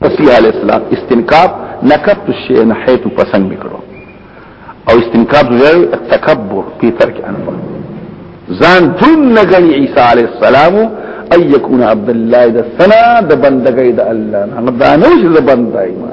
مسیح علیہ السلام استنکاب نکبت الشیء نحیت پسند میکړو او استنکاب زوی تکبر په ترک انفا ځان دون نګنی عیسی علیہ السلام ان یکون عبد الله د سنا د بندګۍ د الله نه دا نو چې د بندای ما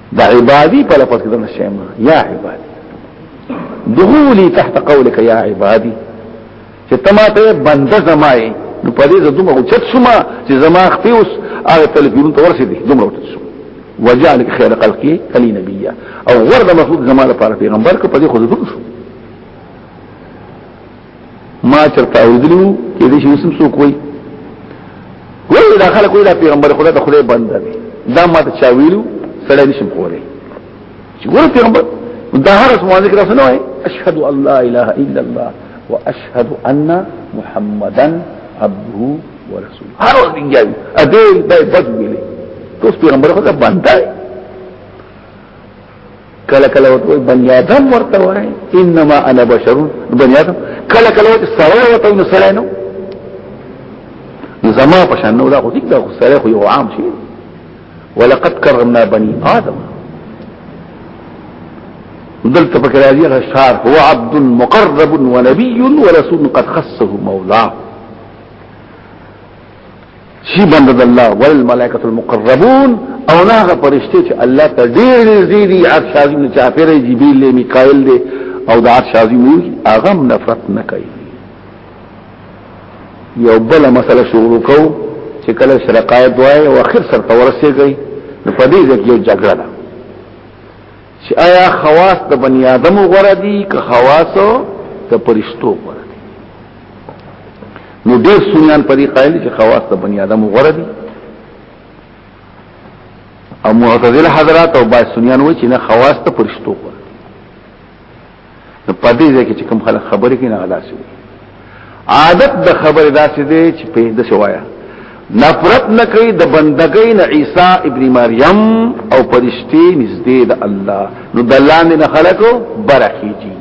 دا عبادي په لفظ کې شیما یا عبادي دخولي تحت قولك يا عبادي چې تما ته بنده زمای نو په دې زدوم او چت شما چې زما خپي اوس هغه تلفون ته ورسې دي دومره وته شو وجعلك خير خلقي علي نبيا او ورده مخلوق زما لپاره پیغمبر کو په دې خو زدوم شو ما چرته اوریدلو کې دې شنو سم څوک وای وای دا خلک وای دا پیغمبر خدا د خدای بنده دی دا ما ته چا ویلو سره نشم خوري چې ګور پیغمبر دا هر څه مونږ کرا سنوي اشهد ان لا اله الا الله واشهد ان محمدا عبده ورسوله هر ورځ بنګاوي ا دې به بد ویلې تو پیغمبر خدا بنده دی کله کله وته بنی آدم ورته وای انما انا بشر بنی آدم کله کله وته سره وته نو سره نو زما په شان نو دا خو دې دا خو سره خو یو عام شي ولقد کرمنا بني آدم دلت فكر هذه الاشهار هو عبد مقرب ونبي ورسول قد خصه مولاه شي بنده د الله ول ملائکه المقربون او نه هغه فرشته چې الله ته ډېر نږدې دي عرش عظیم نه چاپېره جبريل له میکائیل دی او د عرش عظیم نه هغه نفرت نه کوي یو بل مسله شروع کو چې کله شرقایت وای او اخر سره تورسه کوي په دې ځکه یو جګړه ده چې آیا خواص د بنی آدم غوړه دي که خواص د پرشتو غوړه دي نو ډېر سنیان په دې قائل چې خواص د بنی آدم غوړه دي او معتزله حضرات او با سنیان وایي چې نه خواص د پرشتو غوړه نو په دې ځای کې چې کوم خلک خبرې کوي نه غلاسي عادت د خبرې داسې دی چې په دې شوایا نفرت نه کوي د بندګۍ نه عیسی ابن مریم او پرشتي نږدې د الله نو د الله نه خلکو برخیږي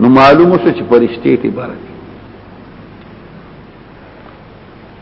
نو معلومه شو چې پرشتي ته برخیږي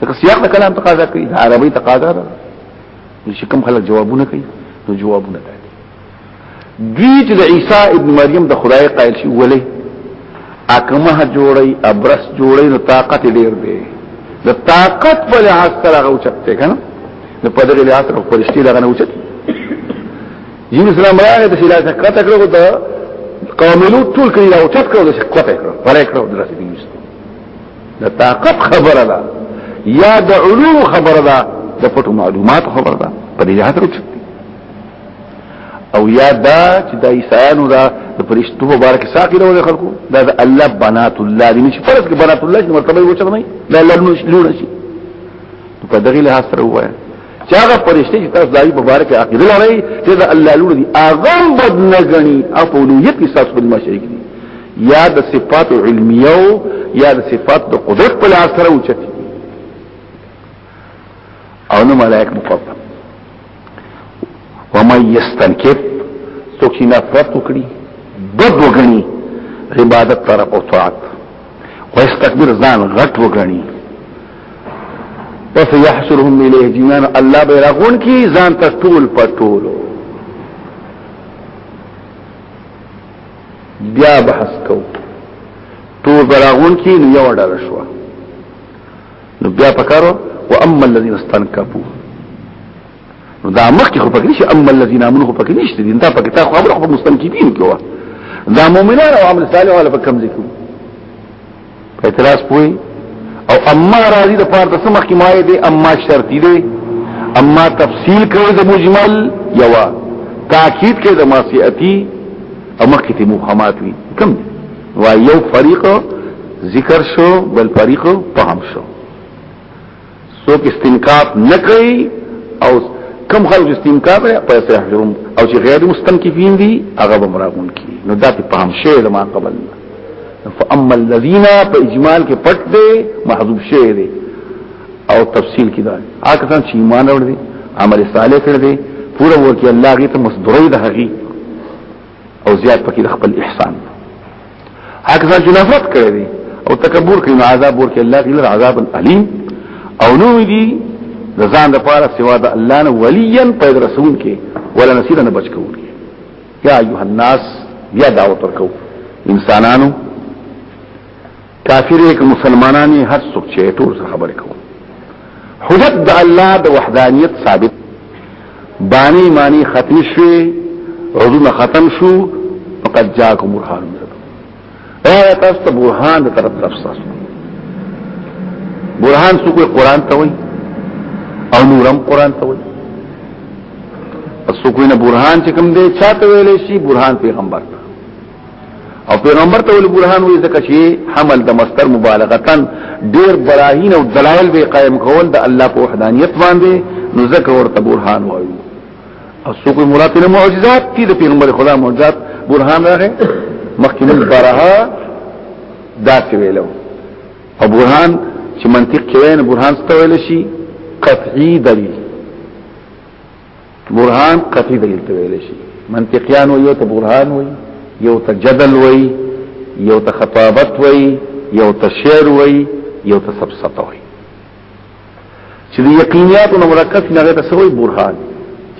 دا سیاق د کلام تقاضا کوي د عربي تقاضا ده چې کوم خلک جوابونه کوي نو جوابونه ده دوی چې د عیسی ابن مریم د خدای قائل شي ولې اکمه جوړي ابرس جوړي نو طاقت ډیر دی د طاقت په لحاظ سره هغه اوچته کنه نو په دغه لحاظ سره پرشتي دغه نه اوچت یونس اسلام راغی د شیلا څخه کته کړو د قوملو ټول کړي او چت کړو د شکوته کړو پرې کړو درته دي د طاقت خبره ده یا د علوم خبره ده د پټو معلومات خبره ده په دې جهات رچ او یا دا چې د عیسایانو دا د فرشتو مبارک ساقي له خلکو دا د الله بنات الله دي چې فرض کې بنات الله چې مرتبه یې وچغني دا الله نور شي په دغه له سره وایي چې هغه پرشته چې تاسو دایي مبارک عقیده لري چې دا الله لور دي اغم بد نه غني او په لویت کې تاسو بل مشرک دي یا د صفات علمیه یا د صفات د قدرت په لاس سره اوچتي او نو ملائک مفضل ومن یستنکف څوک چې نفرت وکړي بد وګڼي عبادت طرف او طاعت ويستكبر ځان غټ وګڼي پس یحشرهم الیه جنان الله به راغون کی ځان ته ټول پټول بیا بحث کو ټول براغون کی نو یو ډار شو نو بیا پکارو واما الذين استنكفوا نو دا مخکې خو پکې نشي اما الذين امنوا خو پکې نشته دي دا پکې تا خو خبره خو مستنکفین کوه دا مؤمنان او عمل صالح ولا پکم ذکر په اعتراض پوي او اما راضي د پاره د سمخ کې مایه دي اما شرطي دي اما تفصیل کوي د مجمل یوا تاکید کوي د ماسیاتی او مخکې ته مخامات وي کم دي وا یو فریق ذکر شو بل فریق فهم شو څوک استنکاف نه کوي او کم خلک استنکاف لري په سحرهم او چې غیر مستنکفین دي هغه به مراغون کی نو دا په فهم شی لما قبل فاما الذين په اجمال کې پټ دي محذوب شی دي او تفصیل کې دا هغه کسان چې ایمان اوري عمل صالح کړی پورا ورکی الله غي ته مصدرې د هغي او زیات پکې د خپل احسان هغه ځان چې نفرت کړی دی او تکبر کوي نو عذاب ورکړي الله غیر عذاب الیم او نو دی د ځان د پاره سوا د الله نه ولیا پیدا رسول کې ولا نصير نه بچ کوي یا ایه الناس یا دعوت ورکو انسانانو کافر یک مسلمانانی هر څوک چې ټول سره خبرې کوو حجت د الله د وحدانیت ثابت بانی معنی ختم شوی عذر ختم شو فقد جاءكم برهان من ربكم ایا تاسو ته برهان د طرف طرف تاسو برهان څه کوی قران ته وای او نورم قران ته وای پس کوی نه برهان چې کوم دی چاته ویلې شي برهان پیغمبر ته او پیغمبر ته ول برهان وې ځکه چې حمل د مستر مبالغتن ډیر براهین او دلایل به قائم کول د الله په وحدانیت باندې نو ځکه ورته برهان وایو او څوک مراد نه معجزات دي د پیغمبر خدا معجزات برهان راغې مخکې من برها داسې ویلو او برهان چې منطق کې وین برهان ستویل شي قطعي دلیل برهان قطعی دلیل ته ویل شي منطقيان وي یو ته برهان وي یو ته جدل وي یو ته خطابت وي یو ته شعر وي یو ته سبسطه وي چې د یقینیات او مرکب نه غته سوی برهان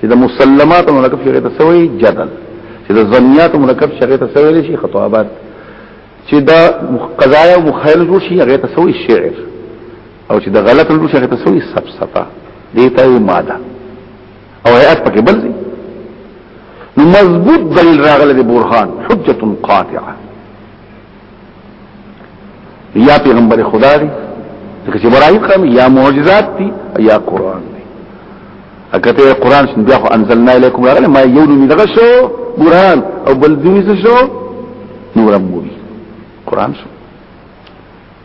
چې د مسلمات او مرکب شغه ته سوی جدل چې د ظنیات او مرکب شغه ته سوی شي خطابت چې دا قضایا او مخیل شي هغه ته سوی شعر او چې د غلط لور شي ته سوې سب ستا دې ته ماده او هيئت پکې بل دي نو مضبوط دلیل راغله د برهان حجت قاطعه یا پیغمبر خدا دی چې برایم قام یا معجزات دي یا قران دي اکته قران شنو بیا خو انزلنا الیکم راغله ما یو نو دغه شو برهان او بل دې شو نور مو قران شو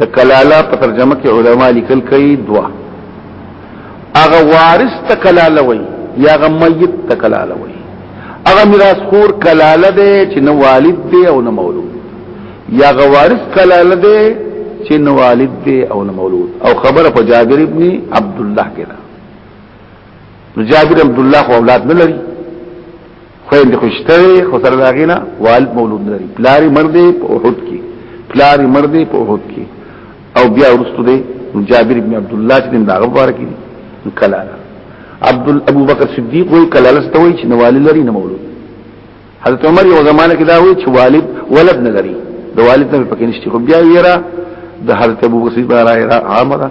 د کلاله په ترجمه کې علما لیکل کوي دوا هغه وارث ته کلاله وي یا هغه میت ته کلاله وي هغه میراث خور کلاله دی چې نه والد دی او نه مولود یا هغه وارث کلاله دی چې نه والد دی او نه مولود او خبره په جابر ابن عبد الله کې ده نو جابر عبد الله اولاد نه لري خويند خوشته خو سره داغینا والد مولود لري پلاری مرد په احد کې پلاری مرد په احد کې او بیا ورستو دی جابر ابن عبد الله چې دا غواره کې کلاله عبد ابو بکر صدیق وی کلاله ستوي چې نوالی لري نه مولود حضرت عمر یو زمانه کې دا وی چې والد ولد نه لري د والد نه پکې نشته خو بیا یې را د حضرت ابو بکر صدیق را عامه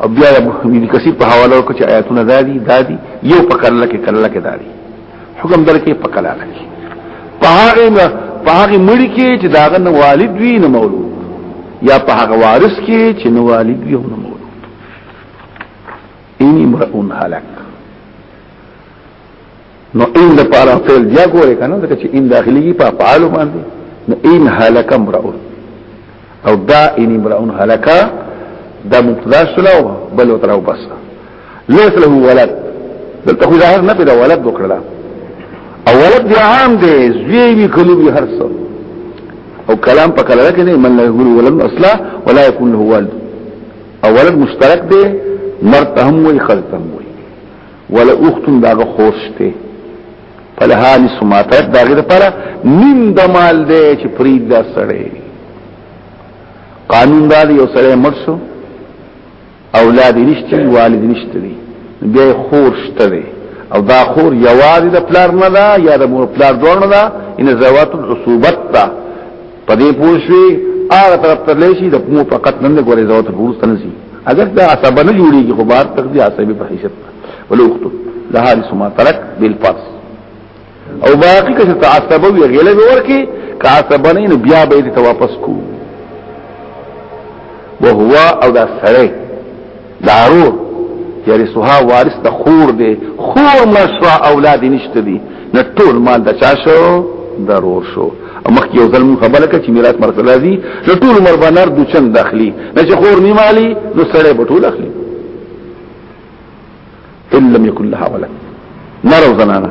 او بیا ابن کثیر په حواله وکړي چې آیاتونه دادي دادي یو په کله کې کله کې دادي حکم درکې په کله کې په هغه نه په هغه مړي کې چې داغه نه والد وی نه مولود یا په هغه وارث کې چې نه والد وی نه مولود ان امرؤن هلک نو ان د پاره فعل بیا ګوره کنه دا چې ان داخلي په افعال باندې نو ان هلك امرؤ او دا ان امرؤ هلك دا مبتدا شلو بل وتر او بس ليس له ولد دلته خو ظاهر نه پیدا ولد وکړه او ولد بیا عام دی زوی وی کلو به هر څه او کلام په کله کې نه من له ولد اصلا ولا يكون له والد او ولد مشترک دی مرته هم وي خلته هم وي ولا اختم داغه خورشته په لحال سماتات داغه لپاره نیم د مال دی چې فرید دا سړی قانون دا دی یو سړی مړ شو اولاد نشته والد نشته دی بیا خور شته دی او دا خور یوازې د پلار نه ده یا د مور پلار دوه نه ده ان زوات العصوبت ده په دې پوښوي هغه طرف ته لشي د مو فقط نن غوړې زوت پورس تنسي اگر دا عصب نه جوړيږي خو بار تر دې عصبي په حیثیت ولوخت لها لسما ترک بالفرس او باقی که تعصب وي غیله به ورکی که عصب نه بیا به دې واپس کو وهو او دا سره دارو یرسوها وارث د خور دی خور مشوا اولاد نشته دي نه ټول مال د چا شو ضرور شو او مخکې یو ځل خبره کړه چې میراث مرکز راځي نو ټول عمر به نر د چن داخلي نه چې خور نه مالي نو سړی به ټول اخلي ان لم يكن لها ولد نر او زنانه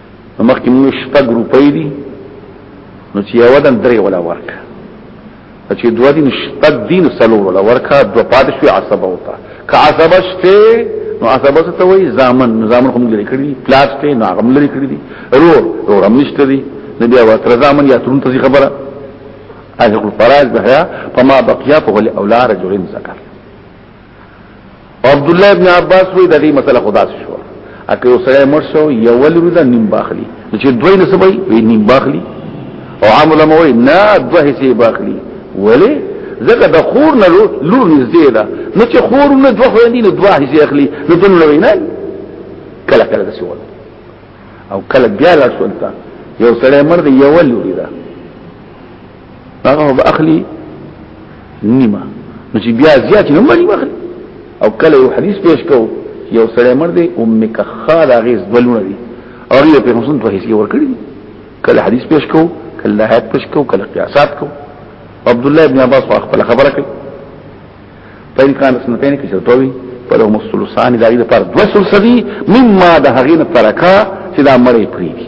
مخکې موږ شپږ روپۍ دي نو چې یو دن درې ولا ورکه چې دوه دین شپږ دین سلور ولا ورکه دوه پاتې شوی عصبه وتا که عصبه شته نو عصبه ته وایي ځامن ځامن هم لري کړی پلاس ته نو هغه لري کړی دي رور رور هم نشته دي نه بیا وتر ځامن یا ترون ته خبره اجر الفراز بها فما بقيا فهو لاولار رجل ذكر عبد الله ابن عباس وی دغه مسله خدا شو اکه وسره مر شو یو ولر دا نیم باخلی چې دوی نه سبي وی نیم باخلی او عامل مو نه دوه سي باخلی ولی زکه د خور نه لور نږدې ده نو چې خور نه دوه خويندې نه دوه سي اخلي نو دن لوي نه کله کله د سوال او کله بیا لا سنتا یو سره مر دی یو ولر دا هغه به اخلي نیمه نو چې بیا زیات نه مری مخ او کله یو حدیث پیش کو یو سړی مر دی ام کخا دا غیز بلونه دی او یو په حسن په هیڅ ور کړی کله حدیث پیش کو کله حد پیش کو کله قیاسات کو عبد الله ابن عباس واخ په خبره کوي په ان کان سنتین کې چرتوي په له مسلسان دغه د پر دوسل سدي مما د هغین ترکا چې دا مړې پری دي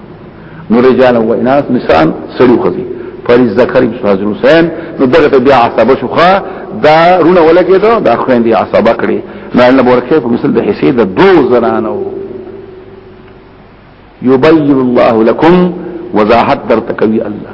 نو رجال او اناث نساء سړي خزي فلی ذکر حضرت حسین نو دغه بیا عصبه شوخه دا رونه ولګي دا د خويند عصبه کړي نه نه ورکه په مثل د حصے د دو زنانو یبین الله لكم وضاحت در تکوی الله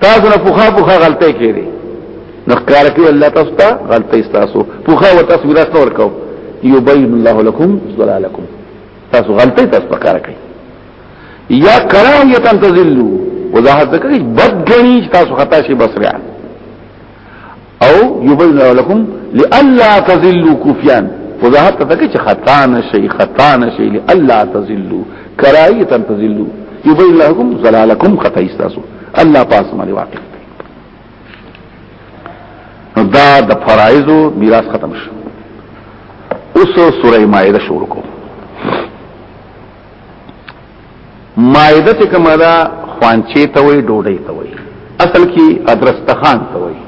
تاسو نه پوخا پوخا غلطه کړي نو ښکار کوي الله تاسو ته غلطه تاسو پوخا او تاسو میراث نور کو یبین الله لكم ضلالکم تاسو غلطه تاسو پکار کوي یا کراهیتا تذلوا وضاحت ذکر بد غنی تاسو خطا شي بسریا او یبین لکم لالا تذلوا کفیان وضاحت ته کې چې خطا نشي خطا نشي لالا تذلوا کرایه تذلوا یبین لکم زلالکم خطا استاسو الله پاس باندې واقع دا د فرایضو میراث ختم شو اوس سوره مائده شروع کوو مائده چې کومه ده خوانچې ته وي ډوډۍ ته وي اصل کې ادرستخان ته وي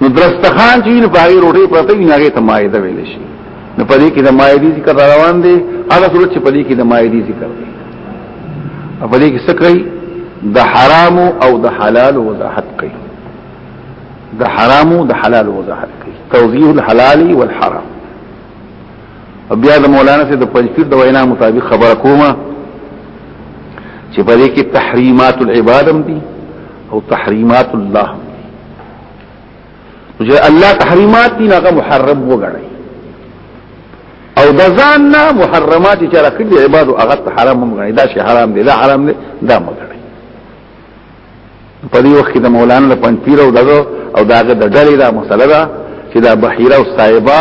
نو درستخان چې نو باغی روټي پرته وي هغه ته مائده ویل شي نو پدې کې د مائدي ذکر روان دي هغه صورت چې پدې کې د مائدي ذکر دی پدې کې څه کوي د حرام او د حلال وضاحت کوي د حرام او د حلال وضاحت کوي توضیح الحلال والحرام بیا د مولانا سي د پنځپیر د وینا مطابق خبره کومه چې په دې کې تحریمات العبادم دي او تحریمات الله چې الله تحریمات دي هغه محرم وګڼي او د ځان نه محرمات چې راکړي عبادت هغه حرام وګڼي دا شی حرام دي دا حرام دي دا مګ په دې وخت کې د مولانا د پنځپیر او دغه او داغه د ډلې دا مسله ده چې دا بحیره او صایبه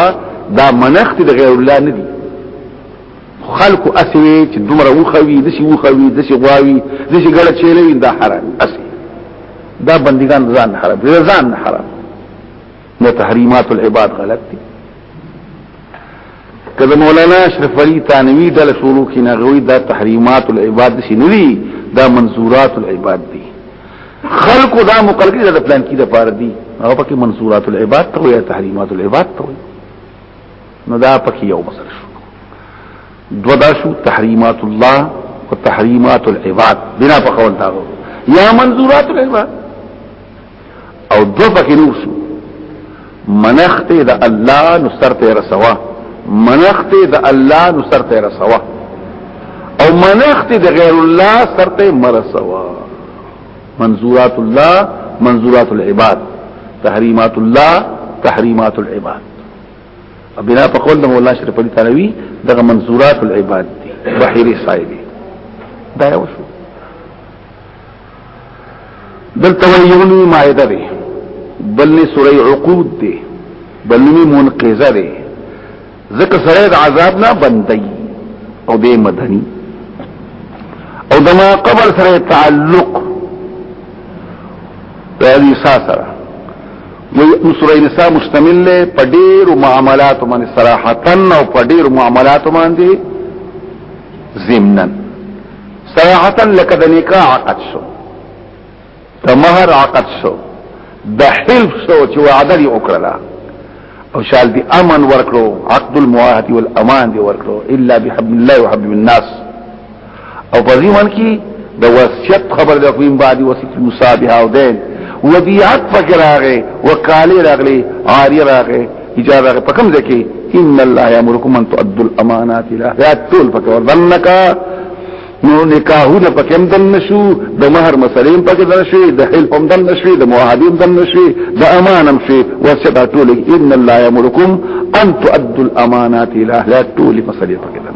دا منخت د غیر الله نه دي خلق اسوي چې دومره وخوي د شي وخوي د شي غواوي د شي ګړه چيلوي دا حرام اسي دا بندګان ځان حرام ځان حرام نه تحریمات العباد غلط دي کله مولانا اشرف علي ثانوي د شروع کې نه غوي دا تحریمات العباد شي نه دي دا منصورات العباد دي خلق دا مقلقي دا پلان کې د پار دي هغه پکې منصورات العباد ته وي تحریمات العباد ته وي نو دا پکې یو مسل شو دو دا شو تحریمات الله او تحریمات العباد بنا په قول دا یا منصورات العباد او دو پکې نور شو منخت د الله نو سر ته رسوا منخت د الله نو سر ته رسوا او منخت د غیر الله سر ته مرسوا منظورات الله منظورات العباد تحریمات الله تحریمات العباد بنا په قول د مولانا شریف علي تعالی دغه منظورات العباد دي بحيري صاحب دا یو شو دلته ویونی مائده دی بلنی سوری عقود دی بلنی منقذه دی ذکر سرید عذابنا بندی او دی مدنی او دما قبر سره تعلق دا دی ساسره وی سوره نساء مشتمل له په ډیرو معاملات باندې صراحتن او په ډیرو معاملات باندې ضمنن صراحتا لکه د نکاح عقد شو د مہر عقد شو د حلف شو چې وعده دی وکړه او شال دی امن ورکړو عقد المعاهد والامان دی ورکړو الا بحب الله وحب الناس او په دې من کې د وصیت خبر د کوم بعد وصیت مصابه او دین ودیعت فکر راغې وکاله راغلي عاری راغې اجازه په کوم ځکه ان الله یامرکم ان تؤدوا الامانات الى یا ټول پکې ورننک نو نکاحونه پکې هم دن نشو د مہر مسلې هم پکې دن شي د حلف هم دن نشي د معاهدې هم دن نشي د امان هم شي ورڅه ټول ان الله یامرکم ان تؤدوا الامانات الى یا ټول مسلې پکې دن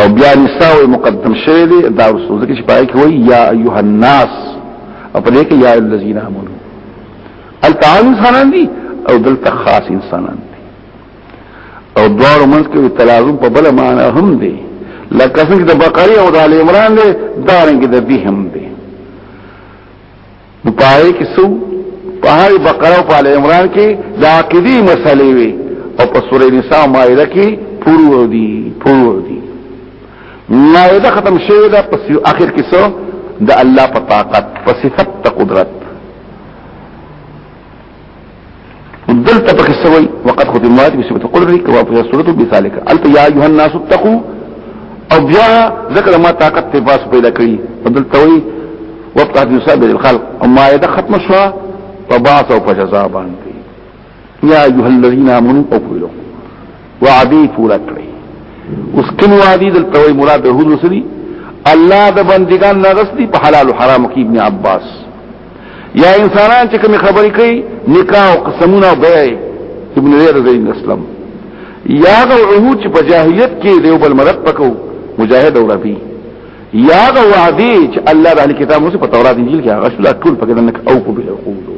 او بیا نساء مقدم شوی دی دا رسول ذکر چې پای کې وای یا ایها الناس او په دې کې یا الذین آمنو التعال انسانان دي او دلته خاص انسانان دي او دوار منځ کې تلازم په بل معنی هم دی لکه څنګه د بقره او د ال عمران دی دا رنګ د به هم دی نو پای کې سو پای بقره او ال عمران کې د عقيدي مسلې وي او په سورې نساء مائده کې پورو دي پورو دي مائده ختم شوه دا پس اخر کې سو د الله په طاقت په صفت قدرت دلته پکې سوي وقت خو دمات به سبت قل ري کوا په صورت به سالک الف یا ایه الناس اتقوا او بیا ذکر ما طاقت ته باس پیدا کړی دلته وي وقت حد نصاب للخلق اما اذا ختم شو فباس او فجزا باندې یا ایه الذین آمنوا قبلوا وعدی پورا کړی اوس کوم وعدی دلته وي مراد به حضور سری الله د بندگان نغستی په حلال او حرام کې ابن عباس یا انسانان چې کوم خبرې کوي نکاح او قسمونه بیاي ابن غیر زین اسلام یا غو عهود چې په جاهلیت کې دیو بل مرد پکو مجاهد او ربی یا غو وعدی چې الله د کتاب مو په تورات انجیل کې هغه شلا ټول پکې دنک او کو به عقول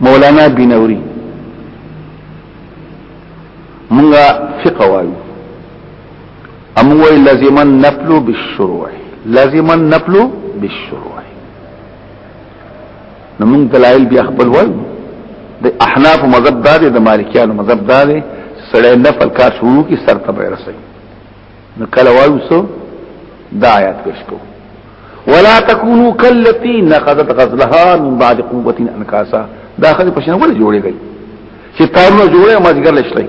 مولانا بنوری مونږه فقه وایو ام وی لازم النفل بالشروع لازم النفل بالشروع نو موږ دلایل بیا خپل وایو د احناف مذهب دار د مالکیانو مذهب دار سړی نفل کار شروع کی سر ته رسي نو کله وایو سو دا آیات پیش کو ولا تكونوا كالتي نقضت غزلها من بعد قوه انكاسا دا خلک پښنه ولې جوړېږي چې تارونه جوړه ماځګر لشلای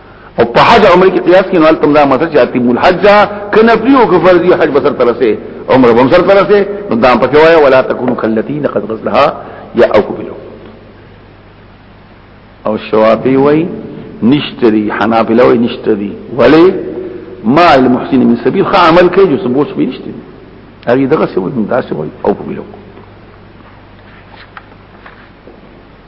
او په حج عمره کې قیاس کې نوال تم دا مسله چې اتم الحج کنه پیو کو فرضي حج بسر ترسه عمره بم سر ترسه نو دا په کوه ولا تكونوا كالتي نقد غسلها یا او کبلو او شوافی وای نشتری حنابلہ وای نشتری ولی ما المحسن من سبیل خا عمل کوي جو سبوت به نشتری هغه دغه څه وای دا څه وای او کبلو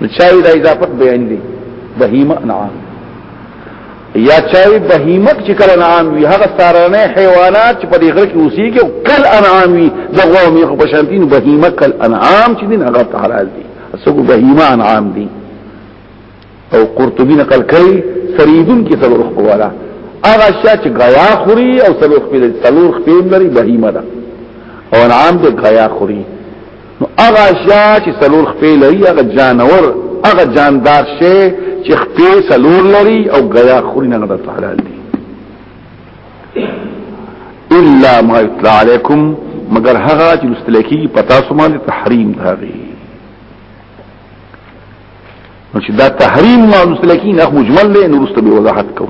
نو چاوی دا اضافت بیان دی بهیمه انعام یا چاوی بهیمه چې کله انعام وی هغه ستارنه حیوانات چې په دې غره کې اوسېږي کل انعام وی دغه مې په شانتین بهیمه کل انعام چې دین هغه حلال دي اسګو بهیمه انعام دي او قرطبی نقل کوي سریدون کې څلور خواله هغه شیا چې غیا خوري او څلور خپل څلور خپل لري بهیمه ده او انعام دې غیا خوري نو هغه اشیاء چې څلور خپې لري هغه جانور هغه جاندار شي چې خپې څلور لري او غیا خوري نه غدا تعالی دي الا ما يطلع عليكم مگر هغه چې مستلکی پتا سو باندې تحریم داري نو چې دا تحریم ما مسلکین اخ مجمل له نورسته به وضاحت کو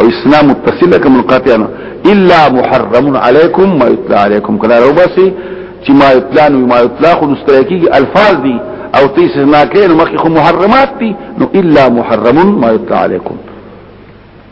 او اسلام متصل کم القاطع الا محرم علیکم ما یتلا علیکم کلا رو بسی چې ما یتلا نو ما یتلا خو مستلکی الفاظ دي او تیس نه کین مخکې خو محرمات دي نو الا محرم ما یتلا علیکم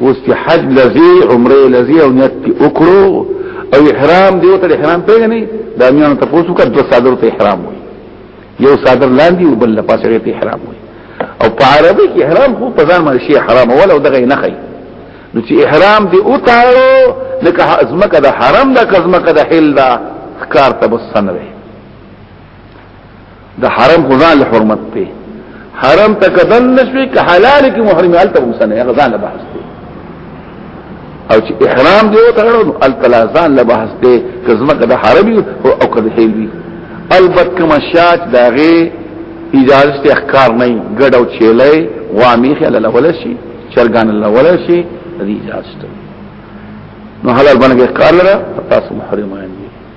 اوس چې حج لذي عمره لذي او نیت وکړو او احرام دی ته احرام پیژنې دا میانو ته پوسو کا دو صادر ته احرام وي یو صادر لاندې او بل پاسه ته احرام وي او په عربي کې احرام خو په ځان باندې شي حرام ولا دغه نه خي نو چې احرام دی او تاړو لکه ازمکه د حرام د کزمکه د حل دا کار ته بسنره د حرم خدان له حرمت ته حرم ته کدن نشوي که حلال کې محرم ال ته وسنه غزان له بحث دی او چې احرام دی او تغړو ال تلازان له بحث دی که زما د حرم او که د هیل وي البت کما شات داغه اجازه ته احکار نه ګډ او چيلې وامي خل له ولا شي چرګان له ولا شي دې اجازه نو حلال باندې احکار لره تاسو محرمان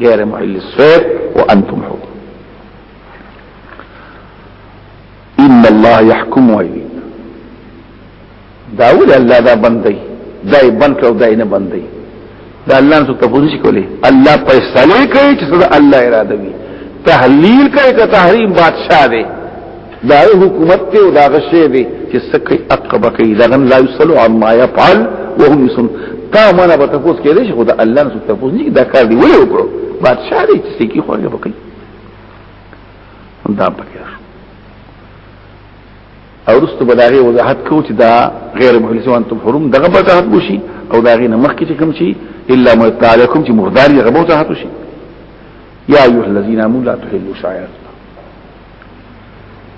غير محل الصيد وأنتم حر إن الله يحكم ويلي داول الله دا بندي داي بنك او داي نه بندي دا الله نسو تفوزش کولی الله پیسلی کوي چې صدا الله اراده وي تحلیل کوي که تحریم بادشاہ دی دا حکومت ته او دا غشې دی چې سکه عقبه کوي دا غن لا یسلو عما يفعل وهم يسن تا مانا به تاسو کې دې خو دا الله نه تاسو نه دا کار دی ولې وکړو بادشاہ دې چې کی خوږه وکړي دا پکې او رستو بداغي وضاحت کو چې دا غیر مخلصو انتم حرم دغه په تحت بوشي او دا غي نه مخکې چې کوم شي الا ما تعالیکم چې مرداري غبو تحت شي یا ایه الذین امنوا لا تحلوا شعائر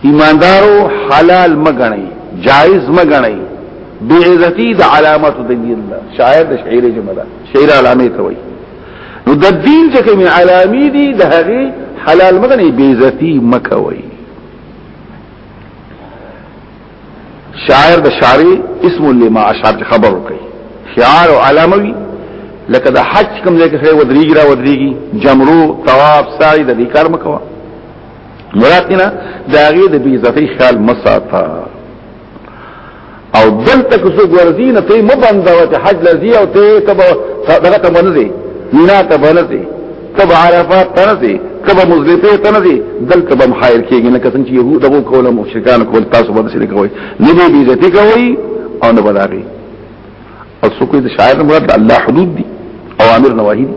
ایماندارو حلال مګنئ جائز مګنئ بی عزتی د علامات د دین دا شاعر د شعر جمله شعر علامه ته وای نو د دین چې کوم علامې دي د هغه حلال مګنې بی عزتی مکوي شاعر د شاعری اسم لما اشعار خبر کوي شعار او علاموي لکه د حج کوم ځای کې ودریږي را ودریږي جمرو طواف سعی د دې کار مکوه مراد نه دا غي د بي عزتي خیال مساته او دلته کو سو ورزي نه ته مبنده وته حج لذي او ته تب دغه ته باندې مینا ته باندې تب عرفات ته نه دي تب مزدلفه ته نه دي دلته به محایر کېږي نه کسن چې يهود وو کوله مشرکان کول تاسو به څه کوي نه به بي عزتي کوي او نه بلاغي او سو کوئی د شاعر مراد الله حدود دي اوامر نواهي دي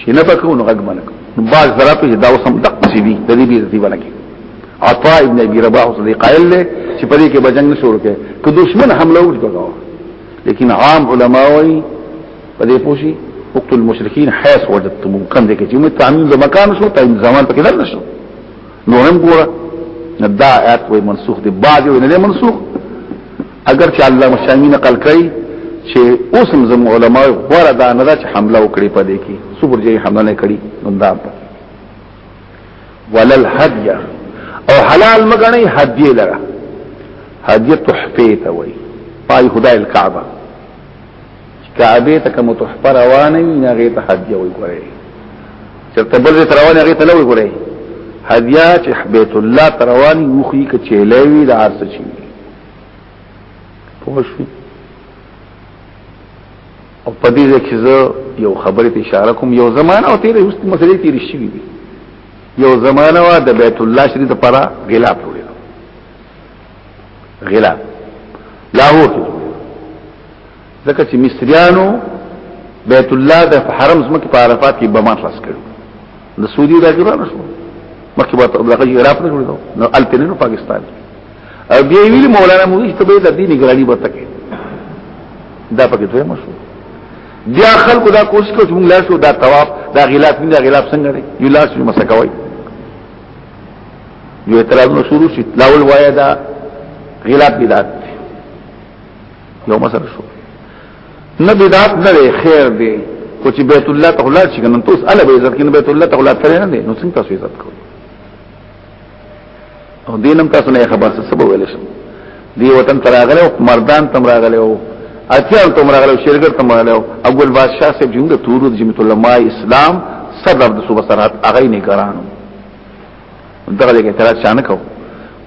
چې نه پکو نو غږ ملک بعض ذرات چې دا وسم دق څه دي د دې بیرتی ولګي عطاء ابن ابي رباح صلی قائل له چې پرې کې بجنګ نه شروع کړي که دشمن حمله وکړو لیکن عام علما وایي په دې پوښي وقت المشرکین حيث وجدتم کم دې کې چې مې تعمیم د مکان شو تعمیم زمان پکې نه شو نو هم ګوره دا آیات وای منسوخ دی بعد یو نه منسوخ اگر چې الله مشامی نقل کړي چې اوس هم زمو علما غوړه دا نه چې حمله وکړي په دې کې صبر جي حمله نه کړي نو دا په ولل هديه او حلال مګنی هديه لره هديه تحفه ته وای پای خدای الکعبه کعبه ته کوم تحفه روانه وي نه غي ته حج وي کوي چې تبل دې روانه غي ته لوي کوي حدیا چې بیت الله رواني وخی ک چې لوي د عرص چی پوه شو او په دې ځکه زه یو خبرې ته اشاره کوم یو زمانہ او تیرې اوس مسلې تیرې شي دي یو زمانہ وا د بیت الله شریف لپاره غلاف جوړېدو غلاف لاهور کې ځکه چې مصریانو بیت الله د حرم زمکه په عرفات کې بمان خلاص کړو د سعودي د غیر نه شو مخکې به دغه عراق نه جوړو نو التنه نو پاکستان او بیا ویل مولانا مودي چې به د دې نگرانی به تکي دا پکې دوی مشو بیا خلکو دا کوشش کوي چې موږ لا شو دا ثواب دا غلاف نه غلاف څنګه دی یو لاس یو مسکوي یو اعتراض نو شروع شي لاول وایا دا غلاف بدعت یو مسله شو نه بدعت نه خیر دی خو چې بیت الله ته ولات شي کنه تاسو اله به عزت کینې بیت الله ته ولات کړی نه دی نو څنګه تاسو عزت کوئ او دینم تاسو نه خبر څه سبب ویل شي دی وطن تراغله او مردان تم راغله او اتیان تم راغله او شیرګر تم راغله او اول بادشاہ صاحب جنگ تورو د جمعیت علماء اسلام صدر د صوبه سرحد اغه نه ګرانو دغه لګه اعتراض شانه کو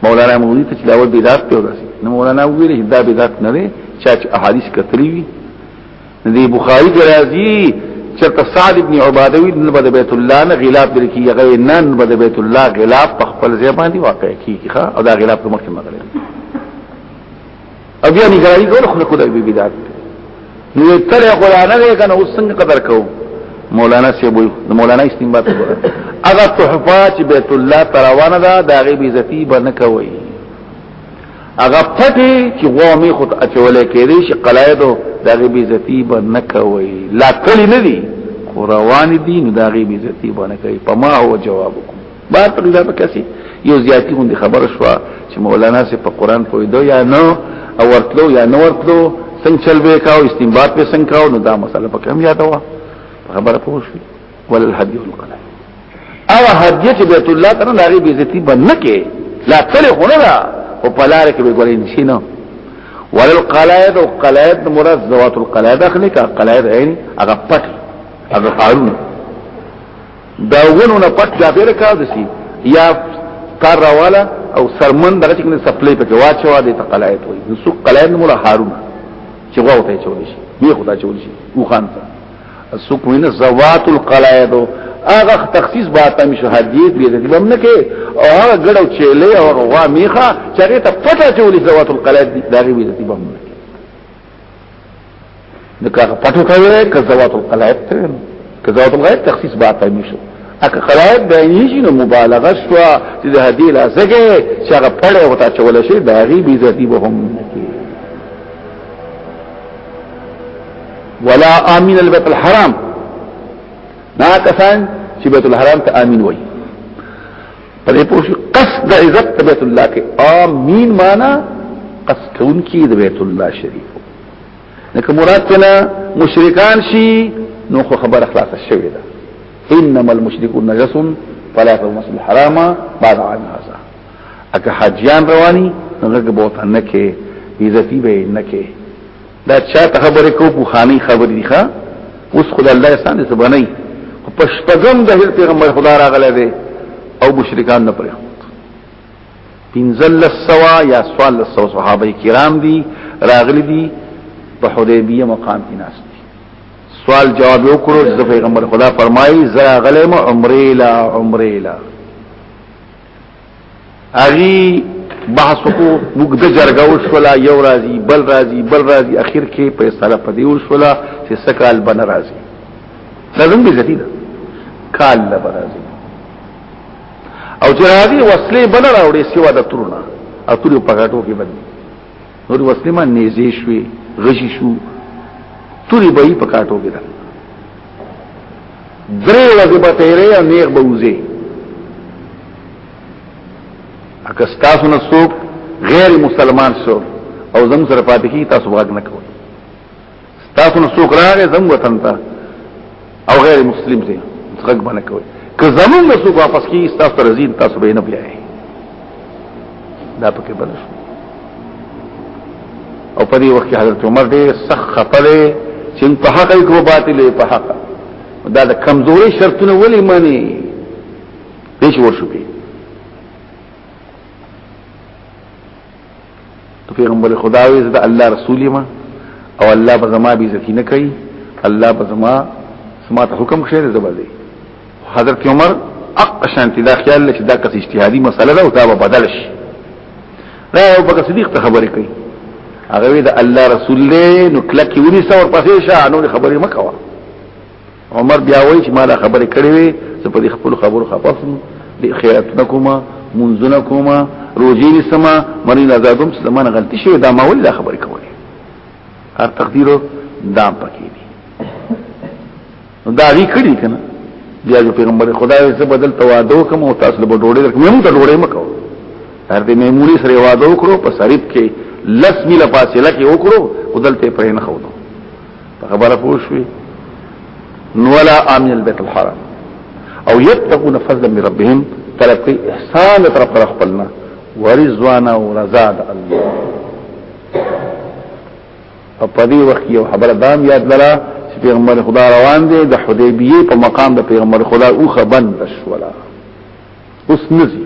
مولانا مودي ته داول بدعت ته ورسي نو مولانا ویل دا بدعت نه دی چې احادیث کتلی وي دی بخاری کې راځي چې سعد ابن عباده وی نن بده بیت الله نه غلاف در کی غي نن بده بیت الله غلاف په خپل ځای باندې واقع کیږي او دا غلاف په مخکې مغرب او بیا نگرانی کول خلق د بدعت نو تل قران نه کنه اوس څنګه قدر کو مولانا سی بو مولانا استنباط وکړه اگر تحفه چې بیت الله تروانه ده دا غي بیزتی بنه کوي اگر پټي چې غوامي خود اچولې کېږي چې قلایدو دا غي بیزتی بنه کوي لا کلی نه دي روان دي نو دا غي بیزتی بنه کوي پما هو جوابکم بار پر دا پکاسي یو زیاتی غوندي خبر شو چې مولانا سي په قران پوي دو یا نو او ورتلو یا نو ورتلو څنګه چل به کاو استنباط په څنګه کاو نو دا مسله په کوم یاد و خبره پوه شو ول الهدي القلم او هدي چې بیت الله تعالی لاري به عزتي بنه کې لا تل خونه دا او پلار کې به ګورین شي نو ول القلائد او قلائد مراد ذوات القلائد اخلي کا قلائد عین هغه پټ هغه قارون دا ونو نه پټ جابر کا دسی یا کار راواله او سرمن دغه چې سپلې پکې واچوا دي تقلایت وي نو سو قلایت مولا هارون چې غو ته چول شي به خدا چول شي او خان ته سو کوینه زوات القلایت هغه تخصیص باته مشه حدیث به دې بم نه کې او هغه ګړو چيلې او غوا میخه چې ته پټه چولې زوات القلایت دغه به دې بم نه نکاح پټو ته وي که زوات القلائد ته وي که زوات القلائد تخصیص با ته نشو اکه قلائد دا یی نو مبالغه شو چې د هدی لا زګه چې هغه پړې وتا چول شي دا غي بي ذاتی به هم ولا امين البيت الحرام نا کسان چې بیت الحرام ته امين وایي په دې پوښي قصد عزت بیت الله کې امين معنا قصد کون کې د بیت الله شریف لکه مراد تنا مشرکان شي نو خو خبر خلاص شوی ده انما المشركون نجس فلا يقربوا المسجد الحرام بعد عام هذا اکه حاجیان رواني نو هغه بوته نه کې عزتي به نه کې دا چا ته خبرې کو په خاني خبرې دي ښا اوس خدای الله احسان دې سبنای په شپږم د هر پیغمبر خدا راغله دي او مشرکان نه پرې پنځل سوا یا سوال سو صحابه کرام دي راغلي دي په حدیبیه مقام کې ناس دي سوال جواب وکړو د پیغمبر خدا فرمایي زرا غلم عمره لا عمره لا اغي بحث کو موږ د جرګه وشولا یو راځي بل راځي بل راځي اخر کې فیصله پدې وشولا چې سکال بن راځي لازم به جديد کال لا راځي او چې راځي وسلې بن راوړي سیوا د ترونه اتوري په غاټو کې باندې نور وسلې ما نيزي شوي غشي شو توري به په کاټو کې درې ورځې به تیرې او نیغ به وځي اګه تاسو نه څوک غیر مسلمان شو او زم سره پاتې کی تاسو واګ نه کوئ تاسو نه څوک راغی زم وطن ته او غیر مسلم دی څنګه باندې کوي که زمونږ څوک واپس کی تاسو رزین تاسو به نه بیاي دا پکې بل شو او په دې وخت حضرت عمر ډېر سخت خپلې چې په حق کې کو باطل په حق دا د کمزوري شرطونه ولې مانی هیڅ ورشو کې پیغمبر خدا وی زه د الله رسول یم او الله به زما به عزت نه کوي الله به زما سما ته حکم کړی دی زبر دی حضرت عمر اق شانتی دا خیال لکه دا کس اجتهادي مسله ده او دا به بدل شي دا یو بکر صدیق ته خبرې کوي هغه وی د الله رسول له نو کلک ونی څور پسې شه نو خبرې مکوه عمر بیا وای چې ما دا خبرې کړې وي چې په دې خپل خبرو خپفم د خیراتونه کومه منځونه کومه روزي نسما مرین آزادوم چې زمانه غلطي شوی دا ما ولې دا خبرې کولې هر تقدیر دام پکې دي نو دا غي کړی کنه بیا جو پیغمبر خدای سره بدل توادو کوم او تاسو له ډوړې درکم موږ ته ډوړې مکو هر دې میمونی سره وادو وکړو په سریب کې لس میله فاصله کې وکړو او دلته پرې نه خو په خبره پوښوي نو ولا امن البيت الحرام او يبتغون فضلا من ربهم طلب کوي احسان تر پر خپلنا ورزوانا ورزا د الله او په دې وخت یو خبره دام یاد لرا چې پیغمبر خدا روان دی د حدیبیه په مقام د پیغمبر خدا او خبن بشولا اوس نزي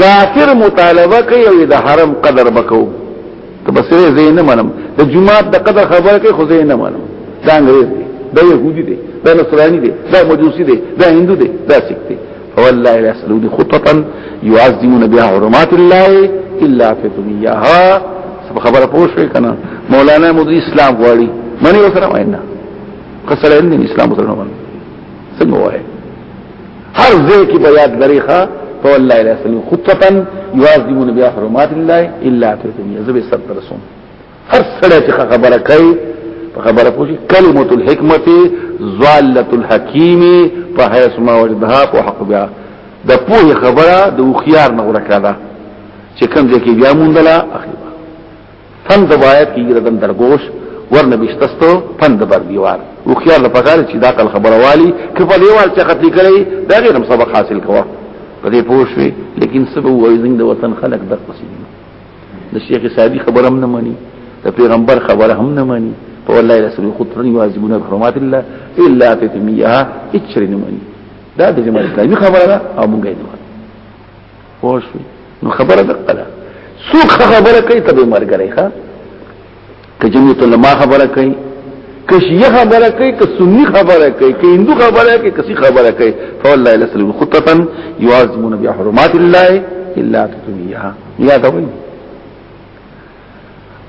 کافر مطالبه کوي او د حرم قدر بکو ته بس یې زین منم د جمعه د قدر خبره کوي خو زین منم دا انګريز دی دا يهودي دی دا نصراني دی دا مجوسي دی دا هندو دی دا سیک دی فوالله لا يسلون خطه يعظمون بها حرمات الله الا في دنياها سب خبره پوښوي کنه مولانا مودي اسلام غواړي منی وسره وینا قصره ان اسلام وسره نه څنګه وای هر ځای کې بیا درې ښا په الله علیه وسلم خطتا یعظمون بیا حرمات الله الا فی دنیا زبې سب رسول هر سره چې خبره کوي په خبره پوښي کلمه الحکمت ضاله الحکیم په حیث ما وجدها په حق بیا د پوهه خبره د خيار نه ورکړه چې کوم ځکه بیا مونږ لا اخلي پند باید کیږي د درګوش ورنه بشتستو پند بر دیوال او خيار له پکار چې دا کل خبره والی که په دیوال چې خطلی کړي دا غیر هم سبق حاصل کوه په دې پوښوي لیکن سبا وایي زنګ د وطن خلک د قصې د شیخ سادي خبره هم نه مانی د پیغمبر خبره هم نه مانی په والله رسول خطرن یواجبون حرمات الله الا تتمیها اچرنمانی دا د جماعت اسلامي خبره او مونږ یې پوه شو نو خبره ده قلا څوک خبره کوي ته به مرګ لري ښا که جمعیت علماء خبره کوي که شیعه خبره کوي که سنی خبره کوي که هندو خبره کوي که سی خبره کوي فوالله لسلم خطفا يعظمون بحرمات الله الا تتميها یا دا وایي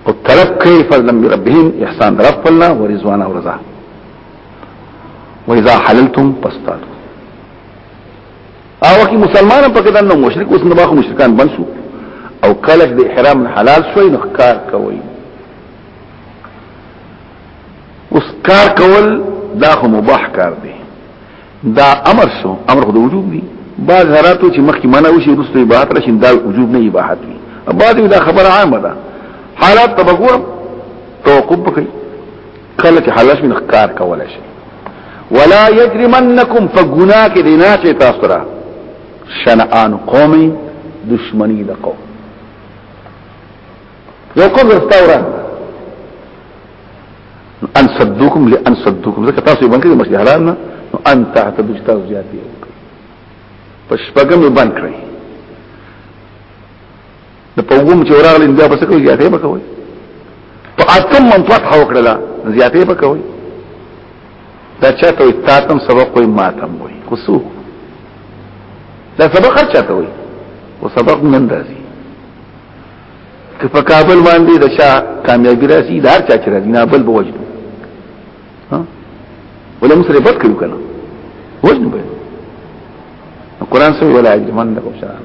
او طلب کوي فضلا من ربهم احسان رب الله ورضوان او رضا واذا حللتم فاصطادوا او کی مسلمان په کدن نو مشرک اوس نو باخو مشرکان بنسو او کله د احرام حلال شوی نو کار کوي اوس کار کول دا خو مباح کار دی دا امر شو امر خو د وجوب دی بعض حالاتو چې مخکې منع وشي وروسته اباحت راشي دا وجوب نه اباحت وي بعد دا خبر عامه ده حالات تبغور توقف کوي کله چې حلال شي نخکار کولای شي ولا يجرمنكم فغنا کې دینا چې تاسو را شنآن قومي دشمنی د قوم یو قوم رستاوران ان صدوکم لان صدوکم ځکه تاسو یې باندې مخکې حلال نه نو ان تحت دجتا زیاتې وکړي پښپګم یې باندې کړی د پوغم چې ورغلین بیا بس کوي زیاتې به کوي په اتم من فتح وکړه زیاتې به کوي دا چاته وي تاتم سبق وي ماتم وي کوسو دا سبق هر چاته وي او سبق نن راځي که په کابل باندې د شاه کامیابی راشي دا هر چا چې راځي نه بل بوجدو ها ولا مسره بد کړو کنه وجنو به قرآن سوی ولا اجمن لکم شرعا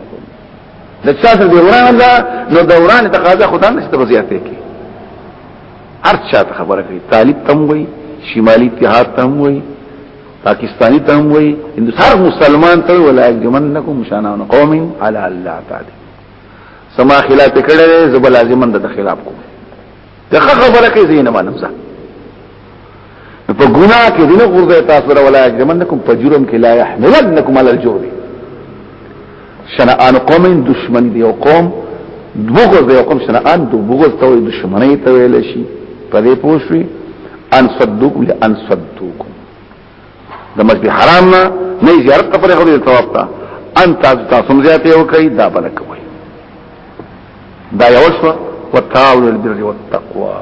د چا سره دی وران ده نو دوران تقاضا خدا نشته وضعیت کې هر چا ته خبره کوي طالب تم وي شمالي اتحاد تم وي پاکستانی تم وي هر مسلمان ته ولا یجمنکم شانان قوم علی الله تعالی سما خلاف کړه زب لازمن د خلاف کوم ته خبره کې زینه ما نفسه په ګناه کې دینه غرزه تاسو را ولا یجمنکم په جرم کې لا يحملنکم علی الجرم شنآن قوم دشمن دی او قوم بغض دی او قوم شنآن دو بغض ته وي دشمنی ته ویل شي په دې پوښوي ان صدوکم لان صدوکم د مسجد حرام نه نه زیارت ته پرې خوري ثواب ته ان تاسو تاسو زیات یو کوي دا بل کوي دا یو شو وتعاون البر والتقوا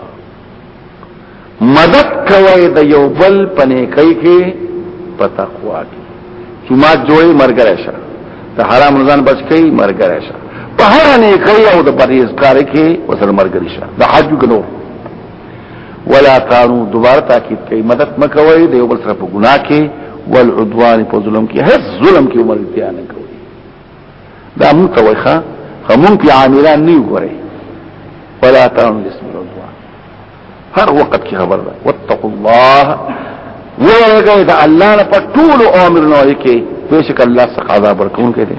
مدد کوي د یو بل پنه کوي کې په تقوا کې چې ما جوړي مرګ راشه ته حرام رمضان بچ کوي مرګ راشه په هر نه کوي او د پرهیزګار کې وسره مرګ راشه د حج ګنو ولا قانون دوباره تاکید کوي مدد مکوي د یو بل سره په ګناه کې والعدوان په ظلم کې هیڅ ظلم کې عمر اختیار نه کوي دا مونږ ته وایخه همون په عاملان نه وګوري ولا قانون اسم العدوان هر وخت کې خبر ده واتقوا الله ويرګه دا الله نه په ټول عمر نه کې بشک الله څخه عذاب ورکون کې دي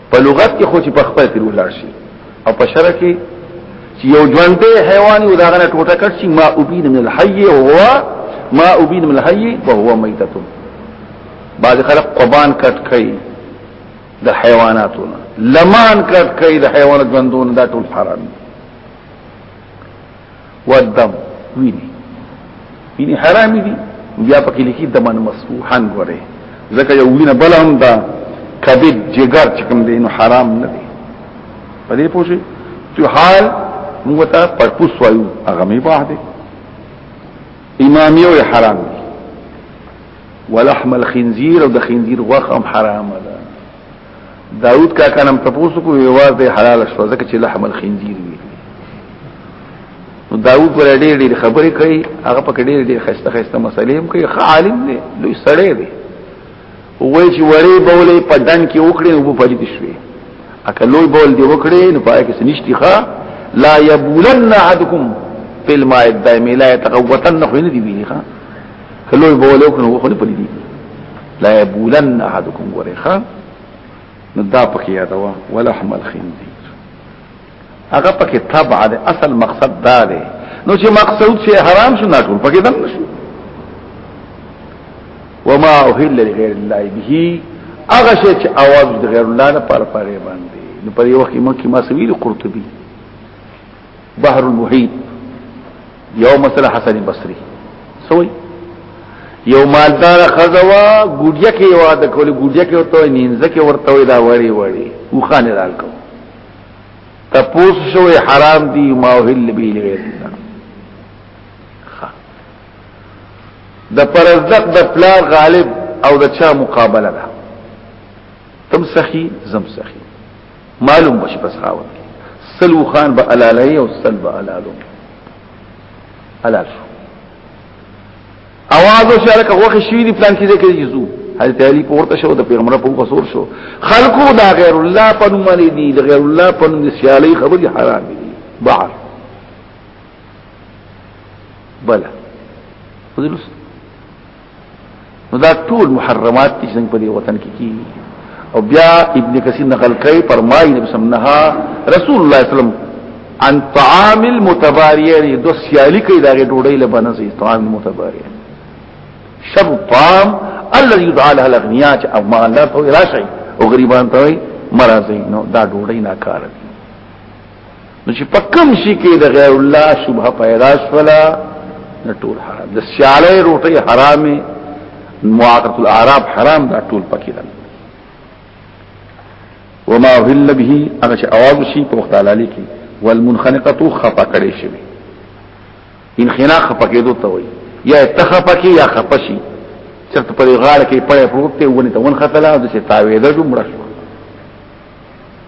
په لغت کې خو چې په خپل تیر ولاړ شي او په شرع کې چې یو ژوندې حیوان یو داغه ټوټه کړ شي ما ابین من الحي او هو ما ابین من الحي او هو میتۃ بعض خلق قبان کټ کړي د حیواناتو لمان کټ کړي د حیوانات ژوندون دا ټول حرام دي والدم ویني ویني حرامي دي بیا پکې لیکي دمن مسفوحان غره ځکه یو وینه بل هم دا کبد جګر چې کوم دی نو حرام نه دی په دې پوښي چې حال موږ ته پرپوس وایو هغه می باه دی امامي او حرام دی ولحم الخنزير او د خنزير غوخه هم حرام ده داوود کاکا نم تاسو کو یواز به حلال شو ځکه چې لحم الخنزیر وی نو داوود پر ډېر ډېر خبرې کوي هغه په ډېر ډېر خسته خسته مسلې هم کوي عالم دی لوی سړی دی وای چې وړې بولې په دن کې وکړې او په دې شوي اکه لوی بول دی وکړې نو پای کې سنشتي ښا لا يبولن احدكم في الماء الدائم لا يتغوتن خو نه دی ویلي ښا کلوې به ولې وکړو خو نه پدې دي لا يبولن احدكم ورخا نو دا پکې یادوا ولحم الخنزير هغه پکې تبع د اصل مقصد دا دی نو چې مقصود شي حرام شو نه ټول پکې دم نشو وما اهل لغير الله به هغه شی چې اواز د غیر الله نه پر پاره باندې نو په یو وخت کې مکه ما سویل قرطبي بحر المحيط یو مسله حسن بصری سوی یو مالدار خزوا ګډیا کې یو د کول ګډیا کې ورته نینځ کې ورته وی دا وړي وړي او خان رال کو تپوس شوې حرام دي ما هل بي لغیر د پرزدق د پلا غالب او د چا مقابله ده تم سخی زم سخی معلوم بشي پس خاوت سلو خان به علالای او سل به علالو علال شو اواز او شاله که وخت شي دي پلان کې ځکه یزو حضرت علی پورته شو د پیغمبر په قصور شو خلقو دا غیر الله په نوم لري دي د غیر الله په نوم سیالي خبري حرام دي بحر بلا فضل نو دا ټول محرمات چې څنګه په دې وطن کې کی او بیا ابن کثیر نقل کوي فرمایي نبی صلی الله رسول الله صلی الله علیه وسلم ان طعام المتبارین دو سیالی کوي دا ډوډۍ له بنځي طعام المتبارین شر طعام الذي يدعى له الاغنياء او ما الله تو راشي او غریبان ته مرزي نو دا ډوډۍ ناکاره نو چې په کوم شي کې د غیر الله شبهه پیدا شولا نه ټول حرام د سیاله روټي حرامه معاقبه الاعراب حرام دا ټول پکې ده وما هل به هغه چې اواز شي په وخت علالی کې والمنخنقه خفا کړي شي انخناق خفا کېدو ته وي یا تخفا کې یا خفا شي چرته په غاړه کې پړې پروت ته ونی ته ون خطلا د څه تاویده جوړ شو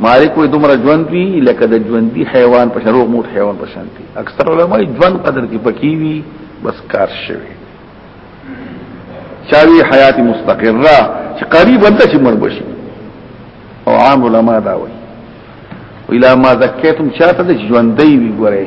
مالک وې دومره ژوند وی لکه د ژوندۍ حیوان په شروع موټ حیوان په شانتي اکثر علما ژوند قدر کې پکی وی بس کار شوی چاوی حیات مستقره چې قریب انت چې مړ بشي او عام علما دا وایي ویلا ما زکیتم چاته د ژوندۍ وی ګوره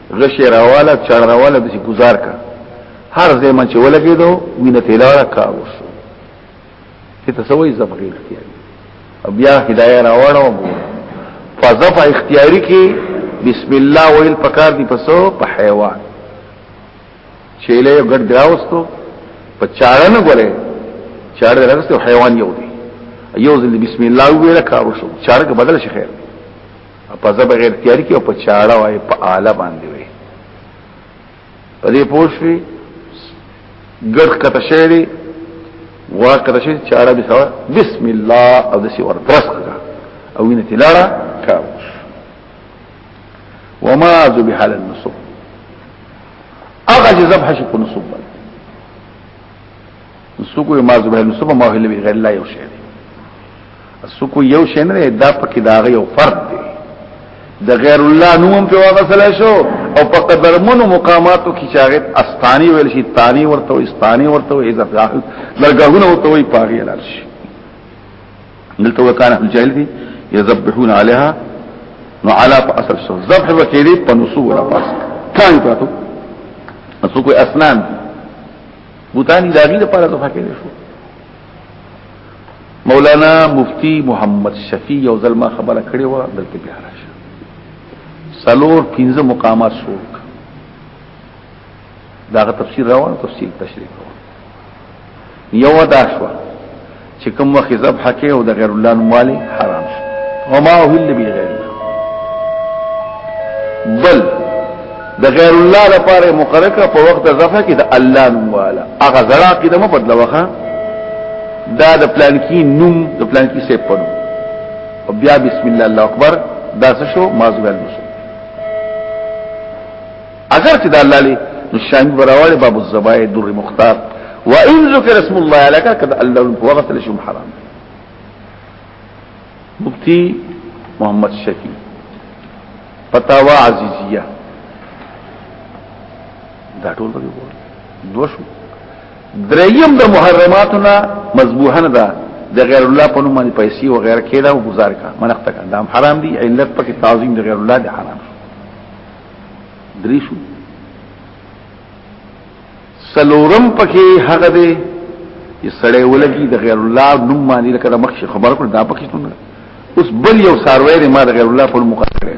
غشي راواله چړ راواله د گزار کا هر ځای من چې ولګي دو وینه تلاړه کا وشو چې تسوي زبغي اختیاري او بیا هدايه راوړو فضف اختیاري کې بسم الله ویل پکار دي پسو په حیوان چې له یو ګډ دراوستو په چاړه نه غره چاړه درسته حیوان یو دی یو ځل بسم الله ویل کار وشو چاړه بدل شي خیر په ځبه غیر تیاری کې او په چاړه وای په آله باندې وای په دې پوښوي ګر کته شری وا کته شری چاړه به سوا بسم الله او دسی ور درس کړه او وینې تلاره کاوش وما ذبح على النصب هغه ذبح شي په نصب باندې سوکو ما زبه نو سبا ما هله غیر الله یو شی سوکو یو شی نه دا پکې دا یو فرد دی د غیر الله نوم په واغسل شو او په قدرمنو مقاماتو کې چاغت استانی ویل شي تانی ورته او استانی ورته او عزت راخل درګهونه ورته وي پاغي لال شي دلته وکانه الجاهل دي يذبحون عليها نو علا په اصل شو ذبح وکړي په نسو ولا پاس تانی پاتو نسو کوئی اسنان دي بوتان دا غي لپاره ته فکر شو مولانا مفتی محمد شفیع یو ځلما خبره کړې و دلته بیا راشه سلور پنځه مقامات شو دا تفسیر راوړ تفسیر تشریح یو دا شو چې کوم وخت ذبح کې او د غیر الله نوموالی حرام شي او ما اهل به غیر الله بل د غیر الله لپاره مقرره کړ په وخت د ذبح کې د الله نومواله هغه زړه کې د مبدل وخه دا د پلان کې نوم د پلان کې سیب پنو او بیا بسم الله الله اکبر دا څه شو مازغل نشو اگر چې د الله لې نشان براوړې باب الزبای در مختار وان ذکر اسم الله علیک کذ الله وغت لشم حرام مفتی محمد شفیع فتاوا عزیزیه دا ټول به دوه شو دریم د محرماتنا مذبوحنه ده د غیر الله په نوم باندې پیسې او غیر کېدا او گزار کا منقطه کا دا حرام دي علت پکې تعظیم د غیر الله دي حرام دریشو سلورم پکې هغه دی چې سړی ولګي د غیر الله نوم باندې لکه د مخ خبر کړ دا پکې څنګه اوس بل یو ساروی دی ما د غیر الله په نوم مقرر کړی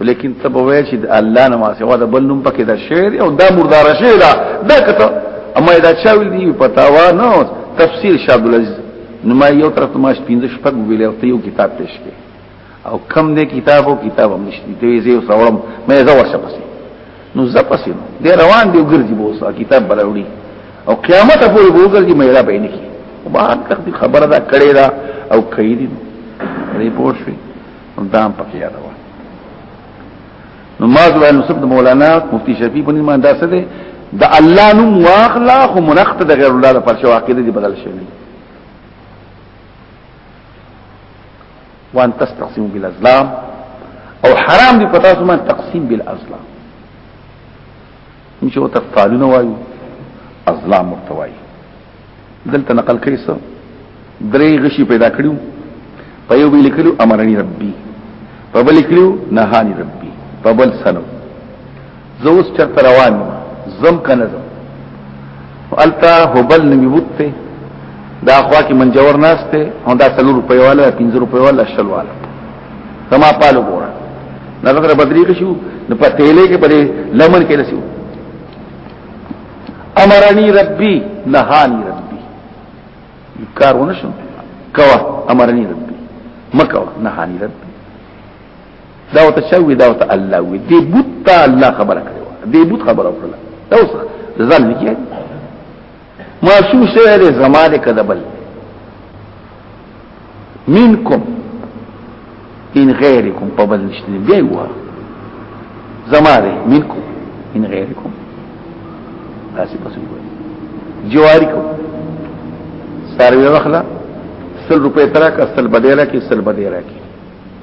لیکن ته به وای چې الله نه ما سوا د بل نوم پکې د شعر او دا مردار شعر دا دا کته اما دا چا ویل دی پتا و نه تفسیر شاه عبد العزيز نو ما یو طرف ما شپینځه شپږ ویل او ته یو کتاب پیش کړي او کم دې کتاب او کتاب هم نشته دوی زه وسورم مې زه ورشه پسې نو زپسې دی روان دی ګرځي بوسا کتاب براوړي او قیامت پورې وګرځي مې را بینه کی او بهر تختی خبره دا کړې دا او کوي دي دې پوه شي دا هم پکې یاد و نو ما زو ان سبد مولانا مفتی شفیع بن ایمان دا څه دی د الله نوم واخلا خو منخت د غیر الله لپاره شواقې دي بدل شوی وان تستقسموا بالازلام او حرام دي پتا سو ما تقسیم بالازلام چې وته فالونه وایو ازلام مرتوای دلته نقل کوي سو درې غشي پیدا کړیو په یو ویل کړو امرني ربي په بل کړو نهاني ربي په بل سنو زه اوس چرته روان زم کنه زم التا هبل نمی بوته دا خوا کې منجور ناشته او دا سلو روپے والا 15 روپے والا شل والا سما پالو ګورا نظر بدری کې شو نو په تیلې کې پرې لمن کې رسیو امرنی ربي نهانی ربي کار ونشم کوا امرنی ربي مکوا نهانی ربي دا وته شوی دا وته الله وی دی بوت ته الله خبره کړو دی بوت خبره وکړه دا اوس ځل نه کیږي ما شو سره زمانه کدبل منکم ان غیرکم په بل نشته دی وا زمانه منکم ان غیرکم تاسو پس وګورئ جواری کو ساروی وخلا سل روپے ترا کا سل بدیرا کی سل بدیرا کی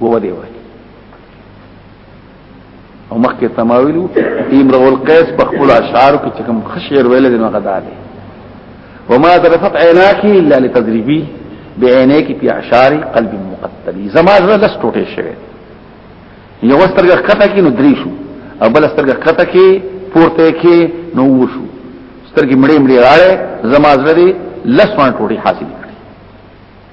وو دی وای او مخکې تماویلو امرؤ القیس په خپل اشعار کې کوم خشیر ویل دي نو غدا دي وما درفت عیناک الا لتدریبی بعینیک فی اعشار قلب مقتلی زما زړه لس ټوټه شوی یو سترګه کته کې نو درې شو او بل سترګه کته کې پورته کې نو وشو سترګې مړې مړې راړې زما زړه لس وان ټوټه حاصل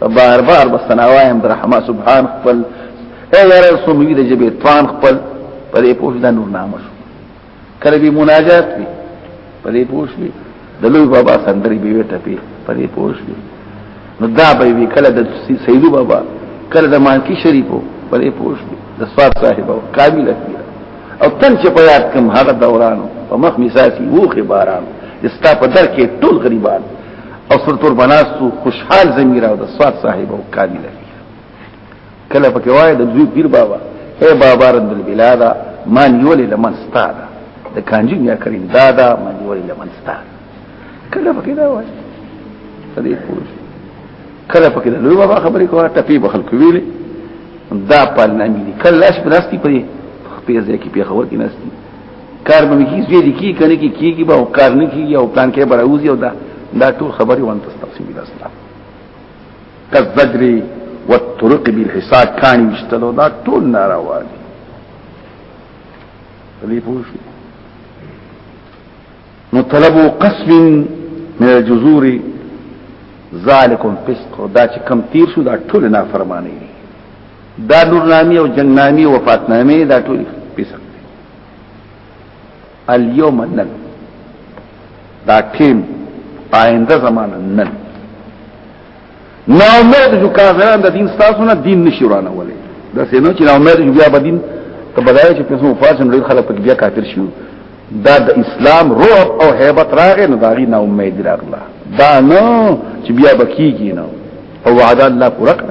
بار بار بستناوایم در حما سبحان خپل اے یاره سموی د جبه توان خپل پرې پوښ د نور نامه شو کله به مناجات وي پرې پوښ وي د لوی بابا سندري به وټه پی پرې پوښ وي نو دا به وی کله د سیدو بابا کله د مانکی شریفو پرې پوښ وي د سواد صاحب او کامل کړ او تن چې په یاد کوم هغه دورانو په مخ میساسي وو خبرانو استا په در کې ټول غریبان او سر تور بناستو خوشحال زمير او د سواد صاحب او کامل کله پکې وای د دوی پیر بابا اے بابا رند البلاد مان یول لمن ستاد د کانجی میا کریم دادا مان یول لمن ستاد کله پکې دا وای سړي پوه کله پکې د لوی بابا خبرې کوه ټپی به خلک ویلې دا پالنامي دي کله لاس بلاستي پرې خپې ځای کې په خبر کې نهستي کار به کی زی دی کی کنه کی کیږي به او کار نه کیږي او پلان کې براوزي او دا دا ټول خبري وانت تقسیم دي اصلا کذجری والطرق بالحساب کان یشتلو دا ټول ناروا دي دې پوه شو نو طلبو قسم من الجذور ذالکم فسق دا چې کم تیر شو دا ټول نافرمانی دي دا نور نامی او جنگ نامی او وفات نامی دا ټول اليوم نن دا ټیم آینده زمانه نن نا امید جو کافران د دین ستاسو نه دین نشي ورانه ولې دا سينو چې نا امید جو بیا بدین ته بدایي چې پیسو فاشن لري خلک بیا کافر شي دا د اسلام روح او hebat راغې نو داغي نا امید راغله دا نو چې بیا بکیږي نو او وعده الله پوره کړ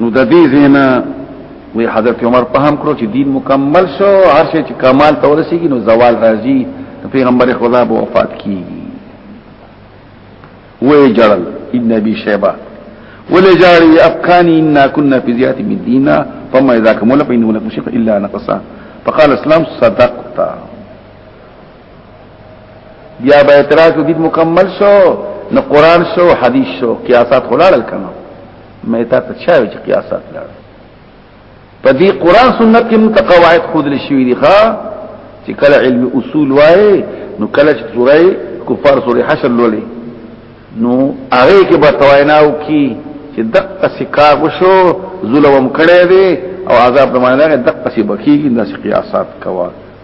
نو د دې زینا وی حضرت عمر په هم کړو چې دین مکمل شو هر شي چې کمال ته ورسیږي نو زوال راځي پیغمبر خدا به وفات کیږي وې جړل ان نبی شیبه ولې جاری افکانی ان كنا في زیات من دیننا فما اذا كمل فانه لكم شيء الا نقصا فقال اسلام صدقت بیا به اعتراض دې مکمل شو نو قران شو حدیث شو قیاسات خلال کنا مې تا ته چا چې قیاسات لاړ په دې قران سنت کې متقواعد خود لشي دي ښا چې کله علم اصول وای نو کله چې سوره کفار سوره حشر لولې نو هغه کې به تویناو کی چې دقه سکار وشو ظلم کړي دي او عذاب د معنی دغه څه بکیږي د قیاسات کوا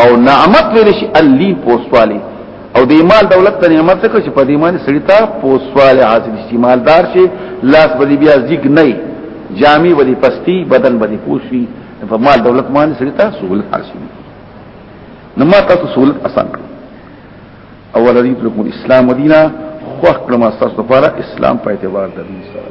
او نعمت ویل شي الی پوسواله او د مال دولت ته نعمت څه چې په دې باندې سړی ته پوسواله حاصل شي مالدار شي لاس باندې بیا زیګ نه جامي باندې پستی بدن باندې پوسوي په مال دولت باندې سړی ته سہولت حاصل شي نو ما تاسو سہولت آسان کړ او ولري لكم الاسلام ودينا خو خپل ما تاسو لپاره اسلام په اعتبار د دین سره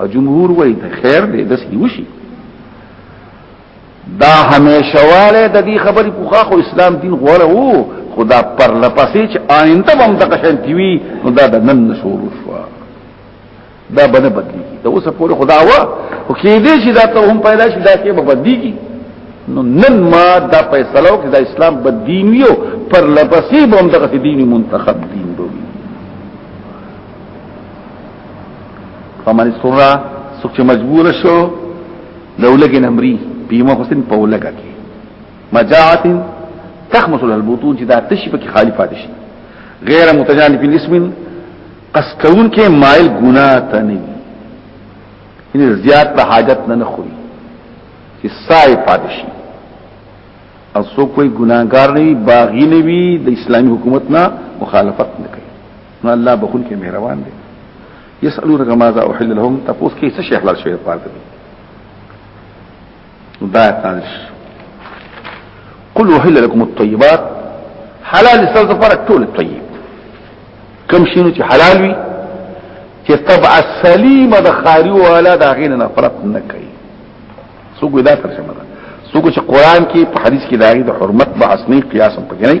او جمهور وایي ته خیر دی د سې وشي دا همیشواله د دې خبرې پوخا خو اسلام دین غوړه وو خدا پر لپسې چې آینده هم د قشن تیوی نو دا د نن نشور شو دا بنه بدلیږي دا اوسه پوره خدا وا او کې دې چې دا ته هم پیدا شي دا کې به بدلیږي نو نن ما دا فیصله وکړه دا اسلام بد دین یو پر لپسې به هم د دین منتخب دین فمن سره څوک چې مجبور شو لولګ نمري پیمه حسین په ولګه کې مجاعت تخمس البطون چې دا تشي په کې خالی پاتې شي غیر متجانب اسم قسکون کې مائل ګنا ته نه یعنی زیات په حاجت نه خوري چې سای پاتې شي او څوک کوئی ګناګار نه وي باغی نه وي د اسلامي حکومت نه مخالفت نه کوي نو الله بخون کې مهربان دی يسالونك ماذا احل لهم تاسو کې څه شي حلال شوی پاتې دي دا تاسو قل احل لكم الطيبات حلال سر پر ټول طيب کم شینو چې حلال وي چې طبع سلیمه د خاري والا دا غین نفرت نه کوي څوک دا ترجمه ده څوک چې قران کې په حدیث کې داغي د حرمت به اسنی قیاس هم پکې نه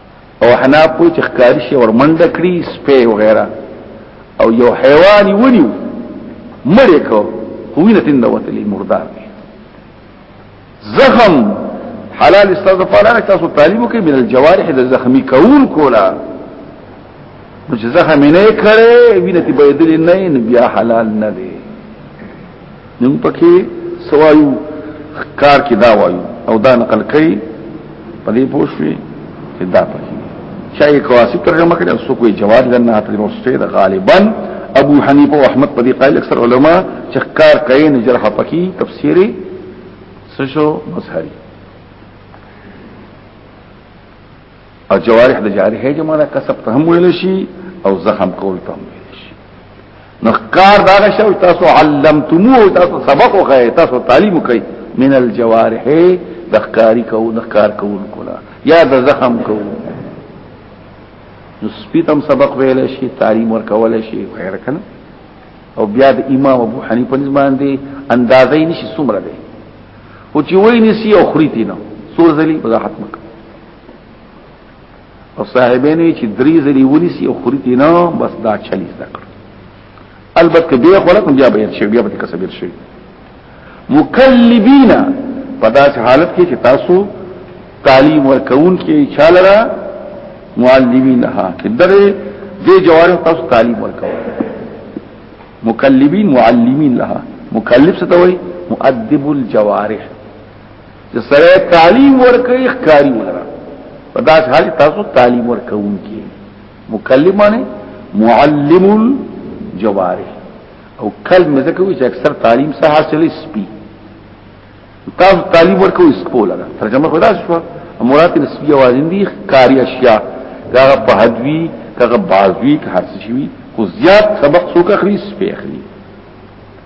او حنا په چې ښکاری شي ورمنډه کړی سپه او غیره او یو حیوان ونیو مړ کو هوینه تند وتلی مردار زخم حلال استاذ فعلا تاسو تعلیم کوي من الجوارح د زخمی کول کولا نو چې زخم نه کړي وینه تی بيدل نه بیا حلال نه دی نو پکې سوایو کار کې دا وایو او دا نقل کوي په دې پوښوي چې دا پکې شای قواسی ترجمه کړي او سو کوئی جواز لنه تر ورسته دا غالبا ابو حنیفه او احمد په دې قائل اکثر علما چې کار کوي نه جرح پکې تفسیری سشو مظهری او جوارح د جارحه جمع ده کسب ته هم ویل شي او زخم کول ته هم ویل شي نو کار دا شو تاسو علمتمو تاسو سبق او غي تاسو تعلیم کوي من الجوارح د ښکاری کو د ښکار کول کولا یا د زخم کو نو سپیتم سبق ویل شي تعلیم ور کول شي غیر کنه او بیا د امام ابو حنیفه نظام دی اندازې نشي سمره دی او چې وای نسی او خریتی نو سور زلی وضاحت مکه او صاحبین وی چې درې ځلې ونیسی او خوري نه بس دا چلی ذکر البته به خلک بیا به شي بیا به کسبیر شي مکلبینا په داسې حالت کې چې تاسو تعلیم ورکون کې چاله را معلمین لها کې درې دې جوارح تاسو تعلیم ورکون مکلبین معلمین لها مکلب څه ته وایي مؤدب الجوارح چې سره تعلیم ورکړي ښکاری ولرا په داس حال تاسو تعلیم ورکوونکی مکلمانه معلم الجوارح او کلمه ځکه وی چې اکثر تعلیم سره حاصلې سپی تاسو تعلیم ورکوي سپول را ترجمه خدا شو مراد دې سپی اوازین دي کاری اشیاء دا په حدوی کغه بازوی که هر څه شي کو زیات سبق څوک اخلي سپی اخلي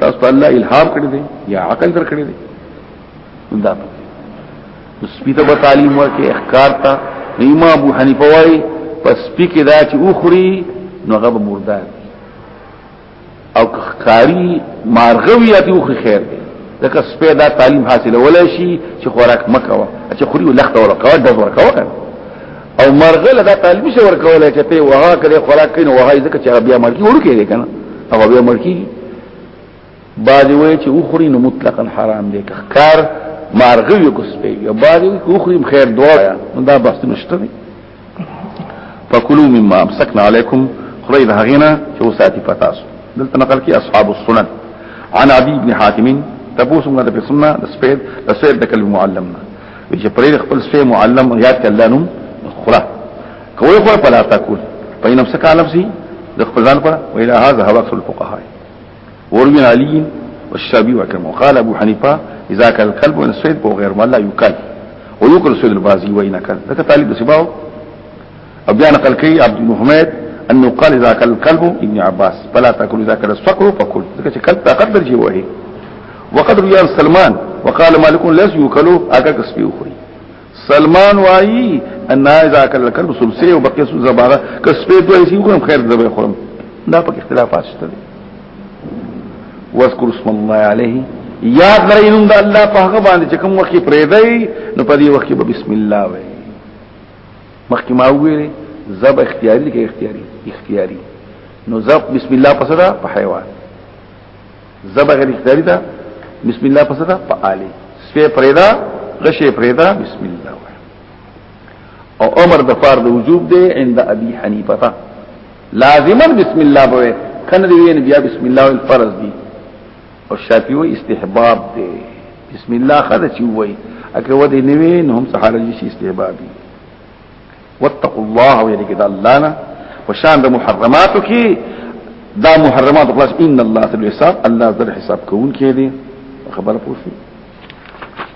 تاسو ته الله الهام کړی دی یا عقل در کړی دی دا سپیته به تعلیم ورکې احکار ته امام ابو حنیفه وايي پس پکې دا چې اوخري نو هغه مردار او کاری مارغوی اتی اوخري خیر دی لکه سپه دا تعلیم حاصله ولا شي چې خوراک مکوه چې خوري لخت ورکوه د ورکوه او مرغله دا طالب څه ورکولای چې ته وها کړې خوراک کین وها یې ځکه چې بیا مرګي وړو کې کنه هغه بیا مرګي بعضی وای چې اوخري نو مطلقاً حرام دی که کار مارغه یو کو سپي یا بعضی وای چې اوخري خیر دوایا دا بحث نشته دی فکلوا مما امسکنا علیکم خدای دا غینا چې وساتي پتاسو دلته نقل کې اصحاب السنن عن عدي بن حاتم تبوسم د سنه د سپید د سید د کلمه معلمنا چې پرې خپل سوی معلم یاد کړه الله نوم خره کوي خو په لاسه کول په نفس کا نفسي د خپل ځان پر ویل هاذا هو اکثر الفقهاء ورمن علي والشابي وكما قال ابو حنيفه اذا كان الكلب من السيد فهو غير ملا يكل ويكل السيد البازي وان كان ذاك طالب سباو او بیا نقل کوي عبد محمد انه قال اذا كل الكلب ابن عباس فلا تاكل اذا كل الصقر فكل ذکر چې کلب طاقت درجه وایي وقد رجال سلمان وقال مالك ليس يكلو اګه کسبي وخوري سلمان وایي ان اذا كل الكلب سلسله وبقي سو زباره کسبي دوی سي کوم خیر زبې خورم دا په اختلافات شته دي واذكر اسم الله عليه یاد لرئ نوم د الله په هغه باندې چې کوم وخت پرې دی نو په دې وخت کې بسم الله وایي مخکې ما ویل زب اختیاري لکه اختیاري اختیاري نو زب بسم الله پس دا په حیوان زب غیر اختیاري دا بسم الله پس دا په آلی سپه پرېدا غشه پرېدا بسم الله او امر د فرض وجوب دی عند ابي حنيفه لازما بسم الله بوي کنه دی بیا بسم الله الفرض دی او شافعي وي استحباب دی بسم الله خدا چې وي اګه ودی نیوی نو هم سحر جی شي استحبابي واتقوا الله ويلي كده الله نه وشان ده محرماتو کې دا محرمات خلاص ان الله تعالی حساب الله ذل حساب کوون کې دي خبر پوښي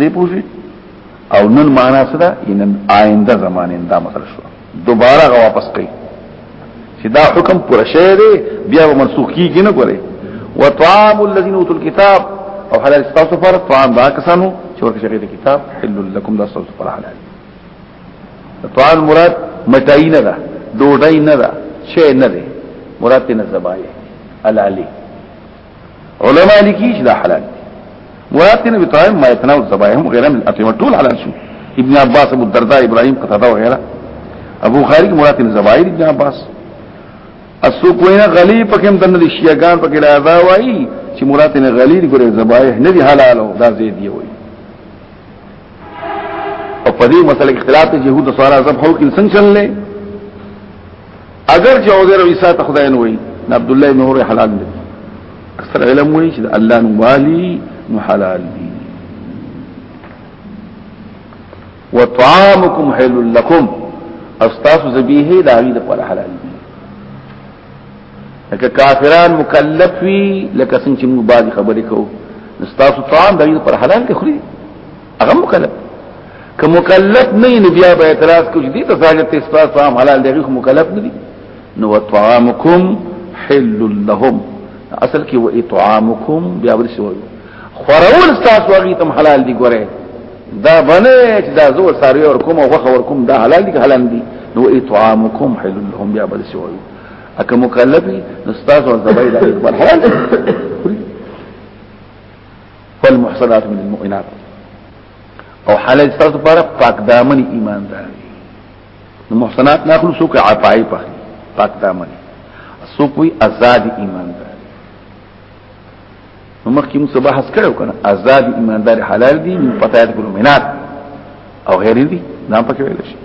دې پوښي او نن معنا څه ده ان آینده زمانه دا مطلب شو دوباره غو واپس کوي چې دا حکم پر شی دی بیا به منسوخ کیږي نه کوي وطعام الذين اوتوا الكتاب او حلال استاسو پر طعام دا کسانو چې ورکه شغې د کتاب حل لكم دا استاسو پر حلال طعام مراد متای نه ده ډوډۍ نه ده شی نه ده مراد نه زبایه العلی علماء لیکي چې دا حلال دي مراد کنه بتایم ما يتناول ذبائحهم غير من الاطعمه ټول حلال شو ابن عباس ابو الدرداء ابراهيم قتاده وغيرها ابو خارج مراد کنه ذبائح ابن عباس اسو کوینه غلی پکم دن دي شیعاګان پکې راځا وایي چې مراد نه غلی دي ګره ذبائح نه دي حلال او دا زید دی وایي او په دې مسله اختلاف ته يهود سره ذبح او کله څنګه چللې اگر چې عزیر او عیسی ته خدای نه وي نه عبد الله نور حلال دي اکثر علم وایي چې الله نو والي نو حلال دي وطعامكم حل لكم استاس ذبیحه دا وی د پر حلال دي لکه کافران مکلف وی لکه څنګه چې موږ باندې خبرې کوو استاس طعام دا وی پر حلال دي خوري هغه مکلف که مکلف نه نو بیا به اعتراض کوي دي ته ځاګه ته اسپاس فهم حلال دی خو مکلف نه دي نو طعامکم حل لهم اصل کې و اطعامکم بیا ورسې وایو خورول تاسو هغه تم حلال دي ګوره دا بنه چې دا زو ساروي ور کوم او غوخه ور کوم دا حلال دي حلال دي نو اطعامکم حل لهم بیا ورسې وایو اکه مکلف نو تاسو زبایل اکبر حلال والمحصنات من المؤمنات او حالت ستاسو لپاره پاک دامن ایماندار نو محصنات ناخلو سوک عفای په پاک دامن سوک وی آزاد ایماندار نو مخکې موږ بحث کړو کنه آزاد ایماندار حلال دي نو پتا یې کولو مینات او غیر دي نه پکې ویل شي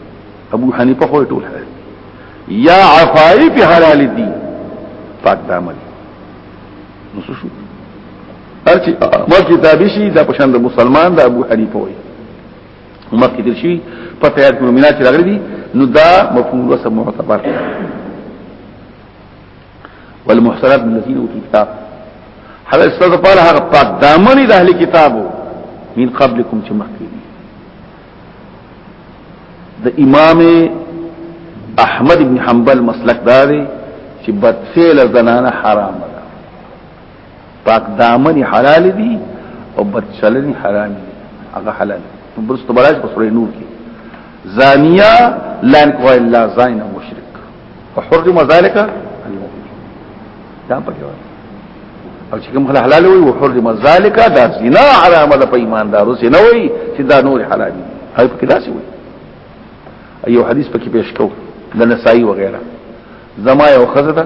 ابو حنیفه خو ټول حلال یا عفای په حلال دي پاک دامن نو شو هرچی مخکې تابع شي دا پشان د مسلمان د ابو حنیفه وي مخکې دل شي په تیار مومنات راغلي دي نو دا مفهوم وسب معتبر والمحصنات من الذين اوتوا الكتاب هغه استاد په هغه پاک دامن د اهل کتابو من قبلكم چې مخکې دي د امام احمد بن حنبل مسلک داري چې بدفعل زنانه حرام ده پاک دامن حلال دي او بدچلني حرام دي هغه حلال نو بس ته براج په سورې نور کې زانیا لان کو الا زاین مشرک وحرم ذلك دا پکې وایي او چې کوم حلال وي وحرم ذلك دا زنا حرام ده په ایماندارو سي نه وي چې دا نور حلال دي هاي پکې داسې وي ایو حدیث پکې پیش کو د نسائی وغیرہ زما یو خزه ده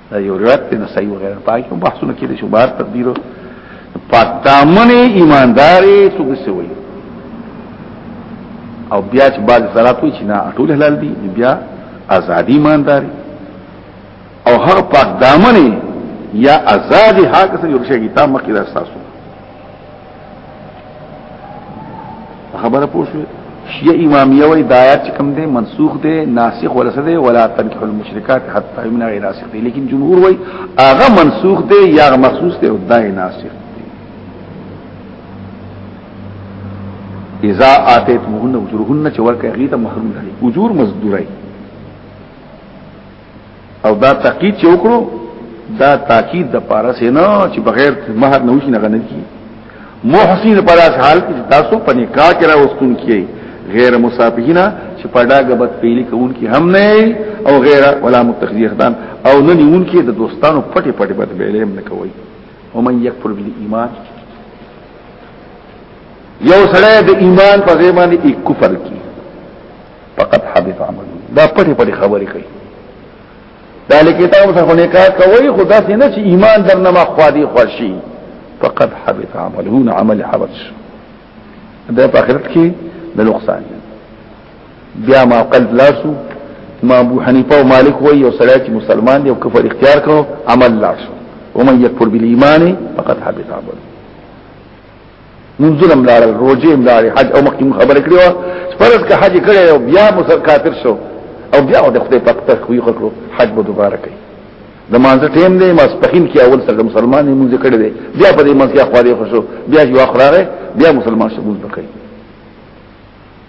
دا یو روایت دی نسائی وغیرہ پاکی هم بحثونه کېدې شو بار تقدیرو پاکتامنې ایماندارې څوک څه وایي او بیا چې بعض زرات وي چې نه ټول حلال دي بیا ازادي ایماندارې او هغه پاکتامنې یا ازادي هغه څه یو شي کتاب مخکې راستاسو خبره پوښوي شیعه امامیه وای د آیات کم دی منسوخ دی ناسخ ولا سده ولا تنکح المشرکات حتا یمنع ناسخ دی لیکن جمهور وای هغه منسوخ دی یا مخصوص دی او دای ناسخ دی اذا اتیت مهن اجرهن چې ورکه غیته محرم دی اجور مزدورای او دا تاکید چې وکړو دا تاکید د پاره سینا چې بغیر مہر نه وشي نه غنل کی محسن پر اس حال کې تاسو په نکاح کې راوستون کیږي غیر مصافحینا چې پډاګه بد پیلي کون کی هم نه او غیر ولا متخذی خدان او نه نیون کی د دوستانو پټي پټي بد بیلې هم نه کوي ومن یکفر بالایمان یو سره د ایمان په ځای باندې کفر کی فقط حبط عمل دا پټي پټي خبرې کوي دا لکتاب څخه نه کار کوي خدا سي نه چې ایمان درنه ما خوادي خوشي فقط حبط عملون عمل حبط دا په آخرت کې د نقصان بیا ما قلب لاسو ما ابو حنیفه او مالک وای او سړی چې مسلمان دی او کفر اختیار کړو عمل لاسو ومن يكفر بالإيمان فقد حبط عمله منځلم لار روزي امدار حج او مخکې خبره کړې و فرض کا حج کړي او بیا مسر کافر شو او بیا د خپل پخته خوې کړو حج به دوباره کوي د مانځه ټیم دی ما سپخین کې اول سره مسلمان یې مونږ کړی دی بیا په دې مانځه کې اخوالې خوشو بیا یو اخراره بیا مسلمان شو مونږ کوي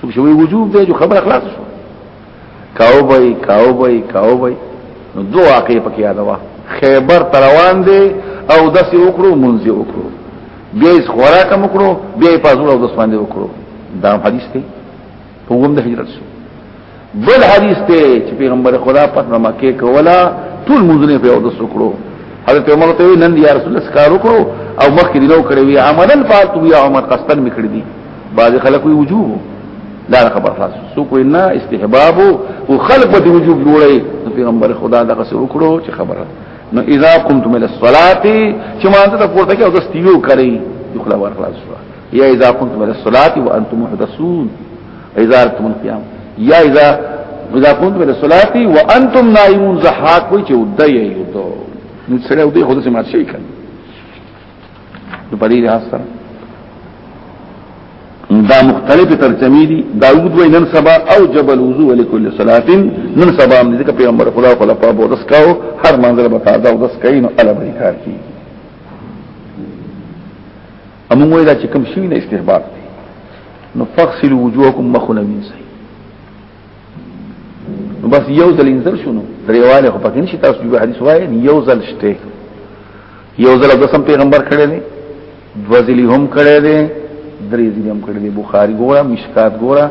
څوک شوی وجوب دی جو خبر خلاص شو کاو بای کاو بای کاو بای نو دو واقع پکې یادوا خیبر تروان دی او دسی وکړو منځي وکړو بیا یې خوراک وکړو بیا یې پازور او دسمان دی وکړو دا حدیث دی په وګم د هجرت شو بل حدیث ته چې پیغمبر خدا په مکه کولا ټول مونږ په اودس وکړو حضرت عمر ته وی نن یا رسول الله سکار وکړو او مخکې دی نو کړی وی عملا فاتو یا عمر قصدن میکړی دی بعض خلک وی وجوب دا خبر خلاص سو کوی نه استحباب او خلق به وجوب جوړی پیغمبر خدا دا قصر وکړو چې خبره نو اذا قمتم الى الصلاه چې ما ته پورته کې او د ستیو کړی یو خلا ور خلاص یا اذا قمتم الى الصلاه وانتم محدثون اذا تم القيام یا اذا اذا كنتم الى الصلاه وانتم نائمون زحاق وی چې ودی یو دو نو سره ودی خود سم شي کړ نو په دې لحاظ سره دا مختلف ترجمه دي داوود وی نن سبا او جبل وضو لكل صلاه نن سبا موږ دې پیغمبر خدا خلا په بو رس کاو هر منځله بتا دا رس کین الا بریکار کی امون وای دا چې کوم شي نه استحباب دی نو فغسل وجوهکم مخنا من سي نو بس یو ځل انزل شنو دریواله خو پکې نشي تاسو یو حدیث وای یو ځل شته یو ځل د سم پیغمبر کړي دي دوزلی هم کړي دي درې ځلې هم کړي دي بخاری ګوره مشکات ګوره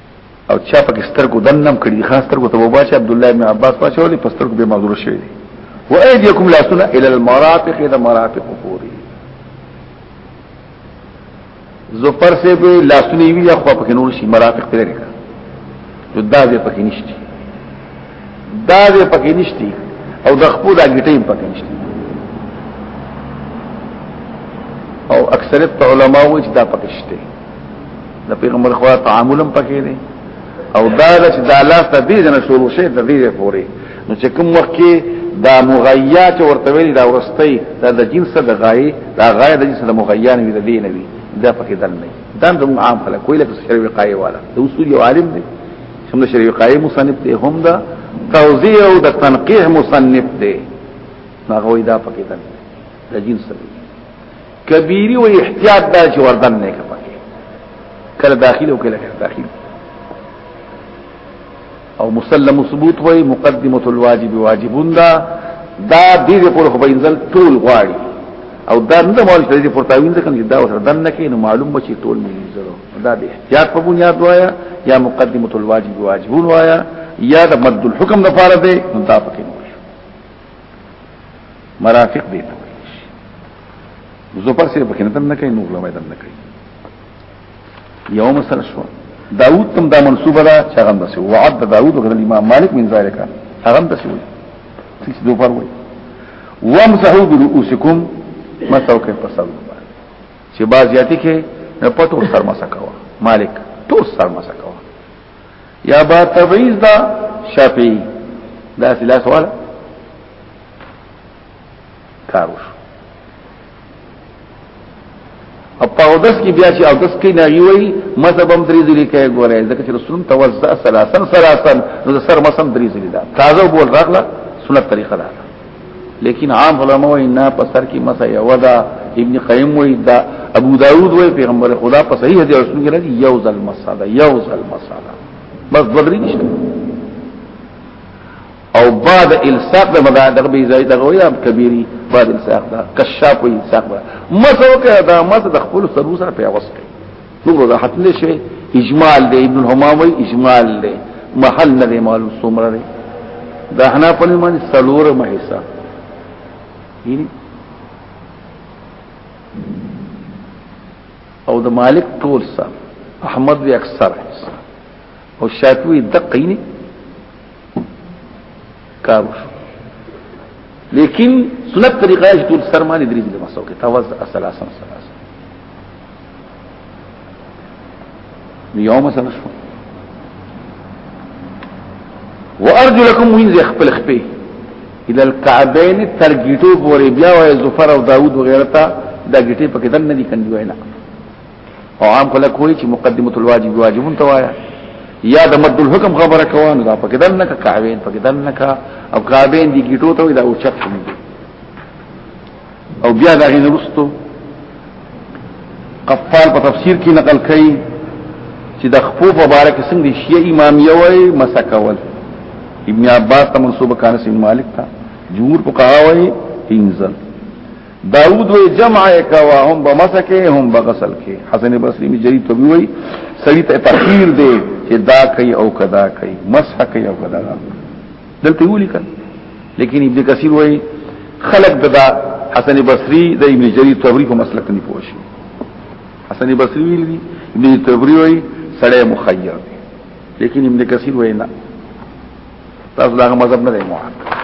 او چا پکې سترګو دنم کړی دي خاص سترګو ته وبا چې عبد الله ابن عباس پاچولې په سترګو به معذور شوی دي و ايديكم لا سنه الى المرافق اذا مرافق پوری زفر سے به لا سنه وی خو پکې نور شي مرافق ته لري دا دې پکې نشته دا دې پکې نشتی او د خپل د ګټې پکې نشتی او اکثریت علماء وایي چې دا پکې شته د پیغمبر خو تعاملم پکې دی او دا چې دا لاس ته دې نه شروع شي د دې پورې نو چې کوم وخت کې دا مغیات ورته ویل دا ورستي دا د جنس د غای دا غای د جنس د مغیان وی د دې نه وی دا پکې دل نه دا د عام خلک کویله کې شروع قایواله د اصول عالم دی هم د شریف قای مصنف دی هم د توضیح او د تنقیح مصنف دی هغه دا پکې ده د جنس دی کبیری و احتیاط دا چې وردن نه کپکې کله داخل او کله داخل او مسلم ثبوت وای مقدمه الواجب واجبون دا دا دې په خو بینزل ټول غواړي او دا نه مول چې پورتاوین ځکه دا وسره دنه کې نو معلوم بشي ټول مې زرو دا دی احتیاط په بنیاد وایا یا مقدمه الواجب واجبون وایا یا د مد الحکم د فار دی نو دا پکې نو مرافق دی ته زوپر سي پکې نه تم نه کوي نور لمه تم نه کوي یو مسله شو داوود تم دا منصوبه ده چې هغه بس وعد داوود غره امام مالک من ذالک هغه بس وي څه دوپر وي وامسحوا برؤوسکم مسحوا کیف تصلوا چې بازیاتی کې نه پټو سر مسا کوا مالک ټول سر مسا کوا یا با تبعیض دا شافعی دا سلا سوال کاروش او پاودس کی بیا چې اودس کې نه وی مذهبم درې ځلې کې ګورې ځکه چې رسول توزع سلاسن سلاسن نو سر مسم درې ځلې دا تازه بول راغله سنت طریقه ده لیکن عام علماء نه په سر کې مسه یو دا ابن قیم وی دا ابو داود وی پیغمبر خدا په صحیح حدیث رسول کې راځي یو ذل مساله یو ذل مساله بس بدري نشته او بعد الساق د مدا دغه بي زای دغه وی اب کبيري بعد الساق دا کشاف وی الساق مسو کې دا مس د خپل سرو سره پیوست نور راحت نشوي اجمال دی ابن حمام وی اجمال دی محل نه دی معلوم څومره دی دا حنا په معنی سلور مهسا یعنی او د مالک ټول سره احمد وی اکثر او شافعی دقینی کار وشو لیکن سنت طریقه چې ټول سرمانه درې دي مسو کې توز اسلاسم سلاس یوم سره شو وارجلکم وین زی خپل خپې الى الكعبين ترګیټو پورې بیا وای ظفر او داوود وغیرہ ته دا ګټې پکې دن نه دي کندوی نه او عام خلک کوی چې مقدمه الواجب واجبون توایا یا د مد الحکم خبره کوان دا پکې دل نه کا کعبین پکې دل نه کا او کعبین دی گیټو ته دا او چت شوم او بیا دا غي نرستو قفال په تفسیر کې نقل کړي چې د خپو مبارک څنګه شیعه امامیه وای مسکول ابن عباس ته منسوب کانس مالک تا جمهور په قاوی انزل داود وی جمع کوا هم بمسکه هم بغسل کې حسن بصری می جری تو وی سړی ته تفسیر دی چې دا کوي او کدا کوي مسح کوي او کدا دلته وی لیکل لیکن ابن کثیر وی خلق ددا حسن بصری د ابن جری طبری په مسلک نه پوښي حسن بصری ویل دي ابن طبری وی سړی مخیر دی لیکن ابن کثیر وی نه تاسو دا مذهب نه دی موافق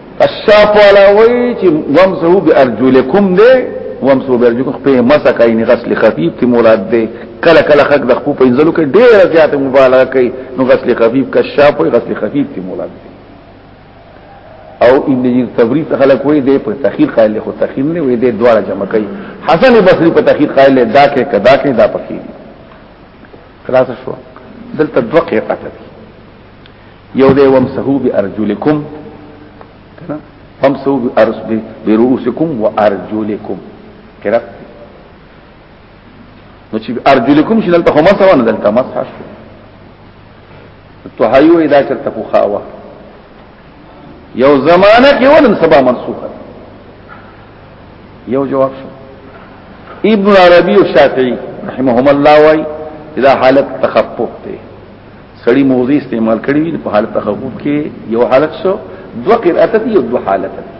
کشاف والا وی چې ومسحو بارجلکم دې ومسحو بارجلکم په مسا کوي نه غسل خفيف ته مراد دې کله کله خلق د خپل پنځلو کې ډېر زیات مبالغه کوي نو غسل خفيف کشاف وی غسل خفيف ته مراد دې او ابن جرير تبري څخه خلک وی دې په تخير قائل خو تخير نه وی دې دواړه جمع کوي حسن بصري په تخير قائل دا کې کدا کې دا پکې خلاص شو دلته دوه قطعه یو دی ومسحو بارجلکم کنه ومسحو برؤوسکم وارجلکم قرات نو چې ارجلکم شنل ته مسح ونه دلته مسح شو توحیو ادا چرته خو خاوه یو زمانہ کې ولن سبا منسوخه یو جواب شو ابن عربی او شافعی رحمهم الله وای دا حالت تخفف ته سړی موضوع استعمال کړی وي په حالت تخفف کې یو حالت شو دو قرأت دي او دو حالت دي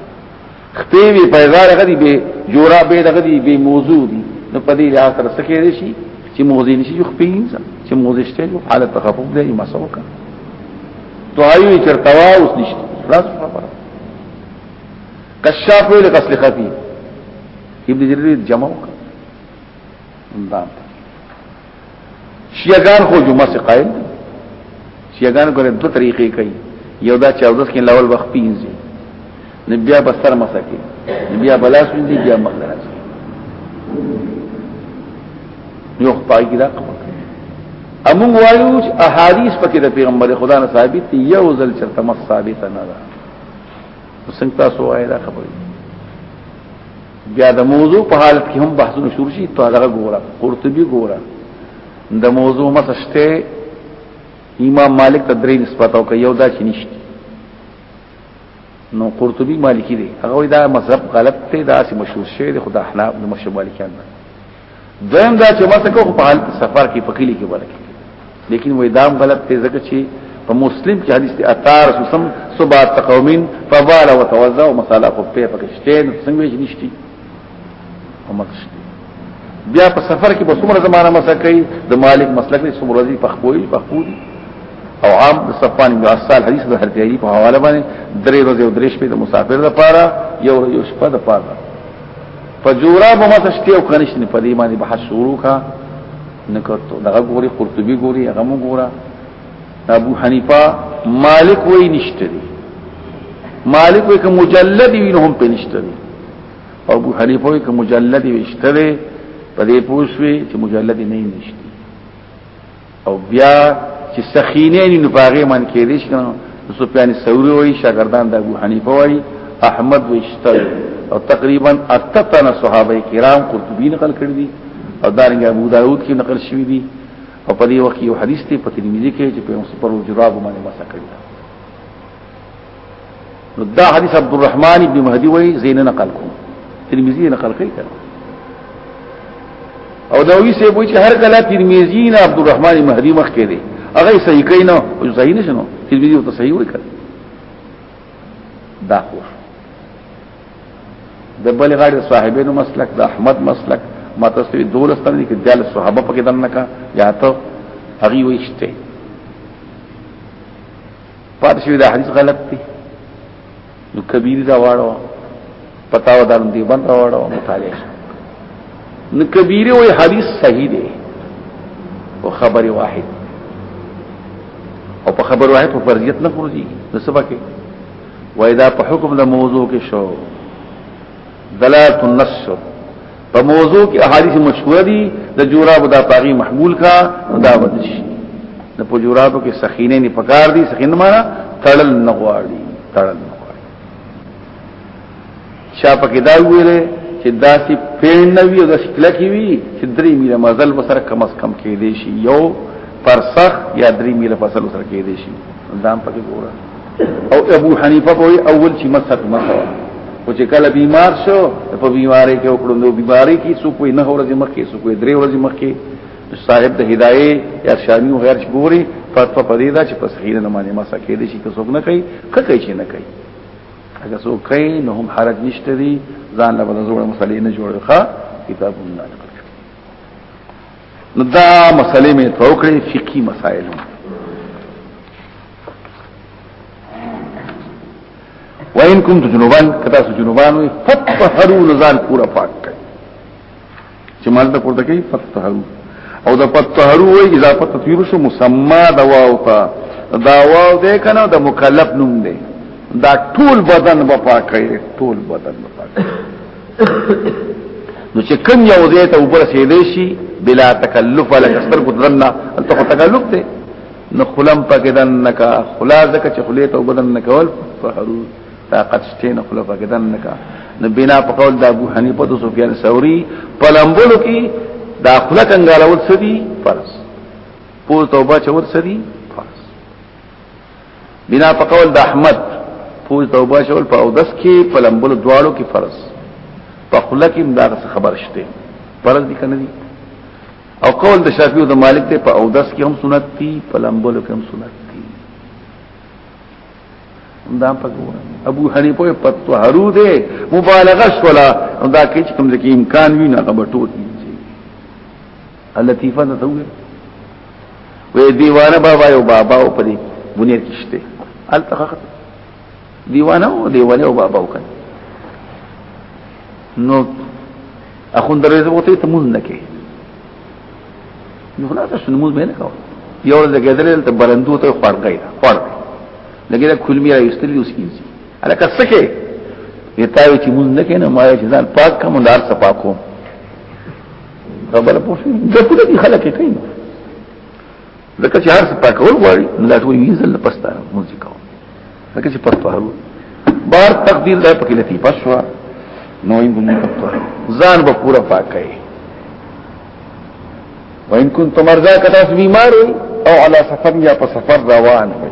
خپې وی پیغار غدي به جورا به دغدي به موضوع دي نو په دې لحاظ سره سکه دي شي چې موضوع نشي جو خپې چې موضوع شته جو حالت تخفف دی ما سوکا دعایي چرتوا اوس نشته خلاص خبره کشاف ویل قصل خفي ابن جرير جمعوا اندام شیعگان خو جمعه سے قائل دی شیعگان کو دو طریقې کوي یو دا چې اودس کې لول وخت پینځي نبیا بستر مسکه نبیا بلاس پینځي بیا مخدر یو خدای کی دا قبول امون وایو چې احادیث پکې د پیغمبر خدا نه ثابت دي یو ځل چرته مس ثابت نه ده څنګه تاسو وایي دا خبره بیا د موضوع په حالت کې هم بحثونه شروع شي ته هغه ګوره قرطبي ګوره د موضوع مسشته امام مالک ته درې نسبت او یو دا چې نشته نو قرطبي مالکی دی هغه دا مذهب غلط دی دا چې مشهور شوی دی خدای احناف د مشهور مالکیان دی دویم دا چې ماته کو په حال سفر کې پکېلي کې ورکه لیکن وې دام غلط ته ځکه چې په مسلم کې حدیث دی اتار سم صبح تقومین فبال وتوزع ومصالح خو په پکشته نو څنګه چې نشتی عمر شته بیا په سفر کې په څومره زمانہ مسا کوي د مالک مسلک دې څومره دي پخپوي پخپوري او عام د صفان بن عسال حدیث د هرځایي په حواله باندې درې ورځې او درې شپې د مسافر لپاره یو یو شپه د پاره په جورا به ماته شته او کنيش نه په دې باندې بحث شروع کا نکته دغه ګوري قرطبي ګوري هغه مو ګورا ابو حنیفه مالک وای نشته دي مالک وای ک مجلد وین هم په نشته دي ابو حنیفه وای ک مجلد وشته دي په دې پوښوي چې مجلد نه نشته او بیا چې سخینه نه نو باغې من کې دي شنو سفیان ثوری وای شاګردان د ابو حنیفه وای احمد وشتل او تقریبا اتتنا صحابه کرام قرطبی نقل کړی دي او دارنګ ابو داود کې نقل شوی دي او په دې وخت یو حدیث ته په ترمذی کې چې په اوس پر جراب باندې مسکړی نو دا حدیث عبد الرحمن ابن مهدی وای زین نقل کو ترمذی نقل کوي کړه او دا وی سه وای چې هر کله ترمذی نه عبد الرحمن مهدی مخ کې دی هغه صحیح کوي نو او صحیح نشنو ترمذی او صحیح وای کړه دا خو د بل غاړي صاحبینو مسلک د احمد مسلک ما تاسو ته دولستان دي کې دال صحابه پکې دنه کا یا ته هغه وشته پاتې شوی دا حدیث غلط دی نو کبیر دا واړو پتاو دا دی بند واړو مطالعه نو کبیر وی حدیث صحیح دی او خبر واحد او په خبر واحد په فرضیت نه خورځي نو سبا کې وای دا په حکم د موضوع کې شو دلالت النص په موضوع کې احادیث مشهور دي د جوراب دا پاغي محمول کا دا ودش د په جوراب کې سخینه نه پکار دي سخینه معنا تړل نه غواړي تړل نه غواړي چا پکې دا ویلې چې داسې پین نه وي او داسې کلکی وي چې درې میله مزل وسره کم از کم کې دي شي یو پرسخ یا درې میله فصل وسره کې دي شي دام پکې ګوره او ابو حنیفه په اول چې مسحت مسوا او چې کله بیمار شو په بیماری کې وکړو نو بیماری کې څو کوی نه ورځې مخکې څو کوی درې ورځې مخکې صاحب د هدايه یا شامی غیر شبوري فتوا پدې دا چې په صحیح نه باندې مسا کې دي چې څوک نه کوي خکې چې نه کوي اګه څوک کوي نو هم حرج نشته دي ځان له بده جوړه مسلې نه جوړه ښا کتاب نه نو دا مسلې مې توکړې فقہي مسائل هم وین کوم ته جنوبان کتا سو جنوبان وي فتحرو نزان پورا پاک کړي چې مال ته پورته کوي فتحرو او د فتحرو وي اضافه تطویر شو مسما دوا او تا دوا او دې کنه د مکلف نوم دی دا ټول بدن په پاک کړي ټول بدن په پاک نو چې کوم یو دې ته وبرسې دې شي بلا تکلف ولا کسر کو دنه انت تکلف ته نو خلم پکدن نکا خلا زکه چې خلی ته بدن نکول فحرو طاقت شته نه خلا پکدن نکا نو بنا په قول د ابو حنیفه او سفیان ثوری په لمبلو کې دا خلا کنګالول سدي فرض پوز توبه چور سدي فرض بنا په قول د احمد پوز توبه چور په اودس کې په لمبلو دواړو کې فرض په خلا کې دا خبر شته فرض دي کنه دي او قول د شافعي او د مالک ته په اودس کې هم سنت دي په لامبولو کې هم سنت دي دا په ګوره ابو حنیفه په طهرو ده مبالغه شولا دا کې چې کوم ځکه امکان وي نه غبټو دي اللطیفه نه ته وې دیوانه بابا یو بابا او پرې بنیر کشته التخخت دیوانه او دیوانه او بابا وکړ نو اخوند درې وته ته مونږ نه کې نو خلاص شنو مونږ به نه کاوه یو ورځ لګیدل ته برندو ته خورګی خورګی لګیدل کلمی را یستلی اوس کینځي الکه سکه یتاوی چې مونږ نه کې نه ما چې ځان پاک کوم دار صفاکو خبره پوښتنه د ټول خلک کوي لکه چې هر څه پاکول غواړي نو دا ټول یې ځل پستا مونږ کوو لکه چې پس پهلو بار تقدیر دا پکې لتی پس شو نو ان کوم تطهر ځان به پورا پاک کړي وان كنت مرضا کتا بیمار او علی سفر یا په سفر روان وي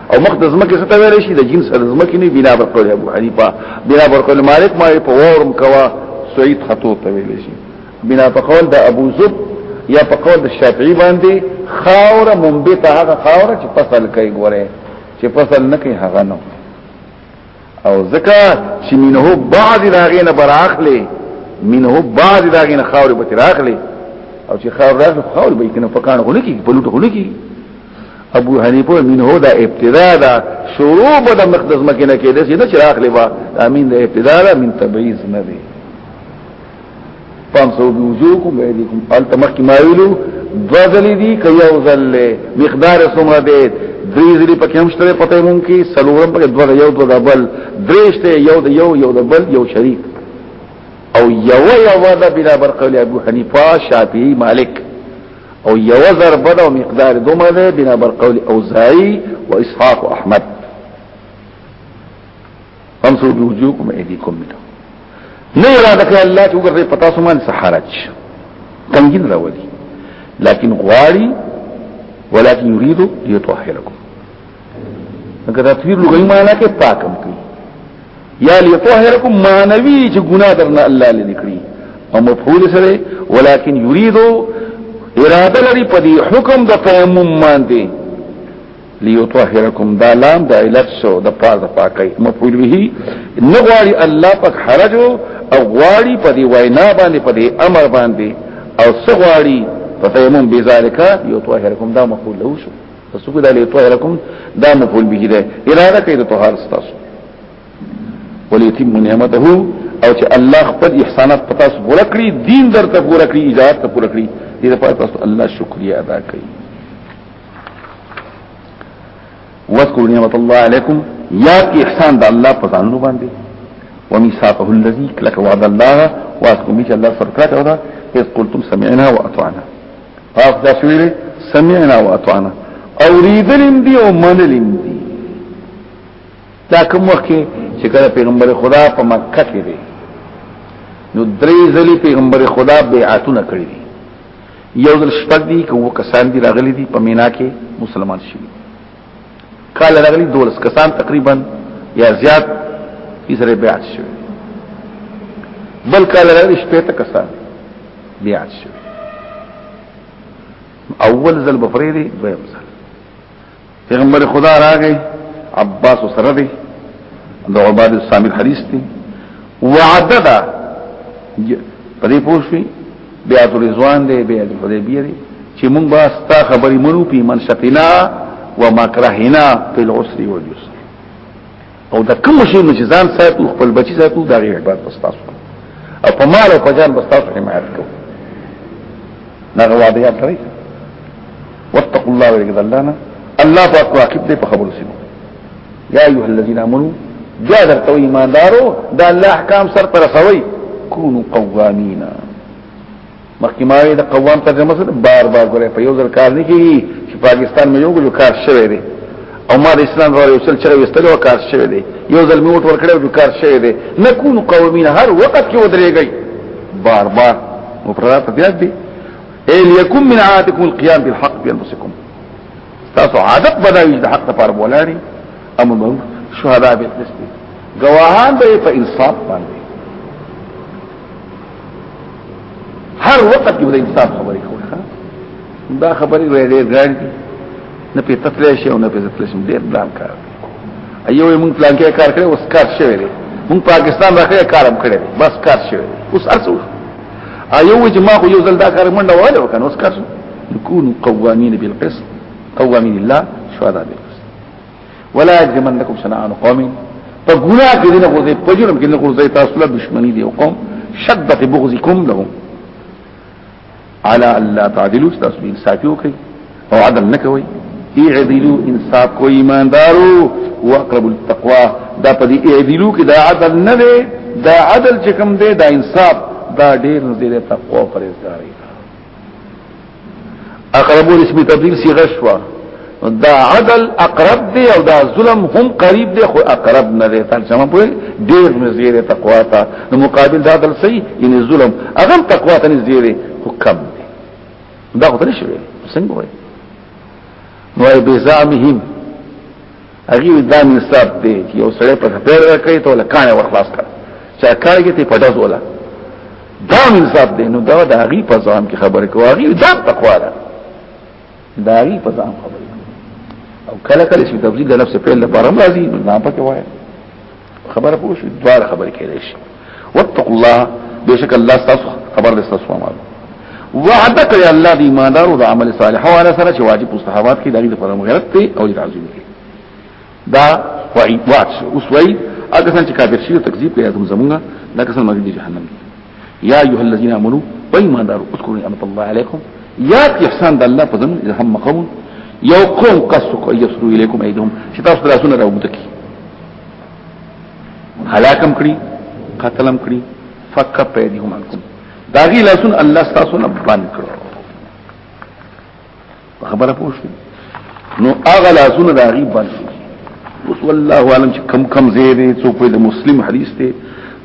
او مخ د زمکه څه ته ویل شي د جنس د زمکه نه بنا پر قول ابو حنیفه بنا پر قول مالک ما په وورم کوا سعید خطو ته ویل شي بنا پر قول د ابو زب یا په قول د شافعی باندې خاور منبته هغه خاور چې فصل کوي ګوره چې فصل نه کوي هغه نه او ځکه چې منه بعض داغې نه براخلې منه بعض داغې نه خاورې به تراخلې او چې خاور راځي خاور به کنه پکان غو نه کی په لوټ غو نه کی ابو حنیفه منه دا ابتدا دا شروع به د مقدس مکه نه کېده چې نه چراغ لبا امین د ابتدا من تبعیض نه دی فامسو بوجوکم بيديكم قالت مخکې ما ویلو دوا ځلې دي که یو ځل له مقدار څومره دی درې ځلې پکې هم شته پته مونږ کې سلورم پکې دوا یو دوا دبل درېشته یو د یو یو دبل یو شریک او یو یو دا بلا برقول ابو حنیفه شافعی مالک او یو ضرب دا مقدار دومره ده بنا برقول اوزاعی و اسحاق و احمد انصروا بوجوهكم ايديكم منه نه اراده کوي الله چې وګرځي پتا سومان سحرج تنګین راولي لكن غواړي ولكن يريد ليطهركم اگر تطهیر لغوی معنی کې پاکم کوي یا ليطهركم معنوي چې ګناه درنه الله لنی کړی او مفعول سره ولكن يريد اراده لري په دې حکم د تیمم باندې ليطهركم دا لام د علت سو د پاره د پاکي مفعول به نه غواړي الله پاک حرج او غواړي په دې وینا باندې په دې امر باندې او څه غواړي فتيمم بذلك ليطهركم دا مفعول له شو تاسو دا ليطهركم دا مفعول به ده اراده کوي د طهار تاسو وليتم نعمته او چې الله خپل احسانات پتا سو پورا کړی دین درته پورا کړی اجازه ته پورا کړی دې لپاره تاسو الله شکریا ادا کړئ واذكروا نعمت الله عليكم يا احسان د الله په ځانو باندې وميثاقه الذي لك وعد الله واذكروا ميثاق الله سرکاته ودا اذ قلتم سمعنا واطعنا خاص دا شویل سمعنا واطعنا اوریدلم دی او منلم دی دا کوم وخت چې کله پیغمبر خدا په مکه کې دی نو درې ځلې پیغمبر خدا بیعتونه کړې دي یو ځل شپږ دي کوو کسان دي راغلي دي په مینا کې مسلمان شي کال راغلي دولس کسان تقریبا یا زیات یې سره بیعت شوی بل کال راغلي شپږ ته کسان بیعت شوی اول ځل بفریدي دویم ځل پیغمبر خدا راغی عباس سره دی د عباد الصامت حدیث دی وعدد پدې پوښي بیا د رضوان دی بیا د حدیبیه دی چې مونږ با ستا خبرې منو په من شقینا و مکرهنا په العسر واليسر او د کوم شي نه ځان ساتو خپل بچي ساتو دا غي عبادت تاسو او په مال او په جان تاسو حمایت کو نه غواړي یا ترې واتقوا الله ولقد لنا الله پاک واقف دې په خبر سينو يا ايها الذين امنوا جادر تو ایماندارو دا الله احکام سر پر سوي كونوا قوامين مخکې ما د قوام ترجمه سره بار بار غره په یو ځل کار نه کیږي چې پاکستان مې یو ګل کار شوی دی او ما د اسلام غره یو څل چر وستل او کار شوی دی یو ځل مې وټ ور کړو کار شوی دی نکون قومین هر وخت کې ودرېږي بار بار مفردات زیات دي ال یکم من عادکم القيام بالحق بانفسکم تاسو عادت بدایي د حق لپاره بولاري امر معروف شهدا به تسبیح گواهان به په انصاف باندې هر وخت کې د انصاف خبرې کوي دا خبرې وې ډېر ګران دي نه په تتلې شي او نه په تتلې شي ډېر ګران کار ایو موږ پلان کې کار کړو اوس کار شوی دی موږ پاکستان راخې کار هم کړی بس کار شوی اوس ارسو ایو چې ما خو یو ځل دا کار منډه واله وکنه اوس کار نكون قوامين بالقسط قوامين الله شهداء بالقسط ولا يجرمنكم شنآن قوم په ګناه کې نه غوځي په جرم کې نه غوځي تاسو له دشمني دی قوم شدت بغضكم لهم على الله تعدلوا تاسو انصاف وکړي او عدل نکوي اعدلوا انصاف کو ایماندارو واقرب التقوى دا په دې اعدلوا کې دا عدل نه دی دا عدل چې کوم دی دا انصاف دا ډېر نږدې تقوا پرېزګاری اقرب اسم تبديل صيغه شو دا عدل اقرب دی او دا ظلم هم قریب دی خو اقرب نه دی ترجمه په ډیر نږدې دی تقوا ته نو مقابل دا عدل صحیح یعنی ظلم هغه تقوا ته نږدې دی خو کم دی دا خو نشي څنګه وایي نو بزامهم هغه دا نصاب دی چې یو سړی په خپل راکړي ته لکانه ورخلاص کړ چې کار کې ته پټاس ولا دا نصاب دی نو دا د هغه په ځان کې خبره کوي هغه دا تقوا ده دا هغه په ځان خبره او کله کله چې تبدیل د نفس په لپاره راځي نو نه پکې وایي خبر پوه شو دوار خبر کېدای شي واتقوا الله بشک الله تاسو خبر دې تاسو عمل وعده کوي الله دې ایماندارو د عمل صالح او علی سره چې واجب مستحبات کې دغه لپاره مغیرت دی او تعظیم دی دا وعید وعد شو اوس وای اګه څنګه کافر شي تکذیب کوي تم زمونږه دا کسان مرګ دي جهنم یا ایه الذین امنو ایماندارو اذكروا نعمت الله علیکم یا احسان د الله په زمون هم قوم یو قوم قصو یسرو الیکم ایدهم چې تاسو دراسونه راوګدکی هلاکم کړی قتلم کړی فک پیدهم انکم داغي لاسون الله تاسو نه باندې کړو خبره پوښتنه نو هغه لاسونه داغي باندې اوس والله عالم چې کم کم زیری څو په مسلم حدیث ته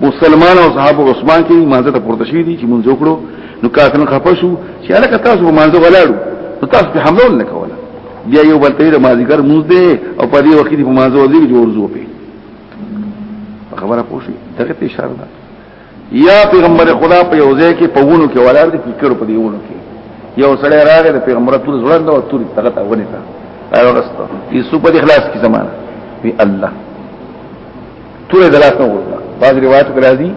مسلمان او صحابه عثمان کې مانزه ته پورته شي دي چې مونږ وکړو نو کاتن خپشو چې الکه تاسو مانزه ولاړو نو تاسو په حمله ولنه کوله بیا یو بل تیر مازیګر موز دی او په دې وخت کې په مازو ولې جوړ زو په خبره پوښي دغه ته اشاره ده یا پیغمبر خدا په یو ځای کې په وونو کې ولار دي کیکړ په دې وونو کې یو سړی راغی د پیغمبر ټول زړه دا ټول تغه تا ونی تا او رسته یسو په اخلاص کې زمانہ وی الله ټول د لاس نه ورته بعض روایت کې راځي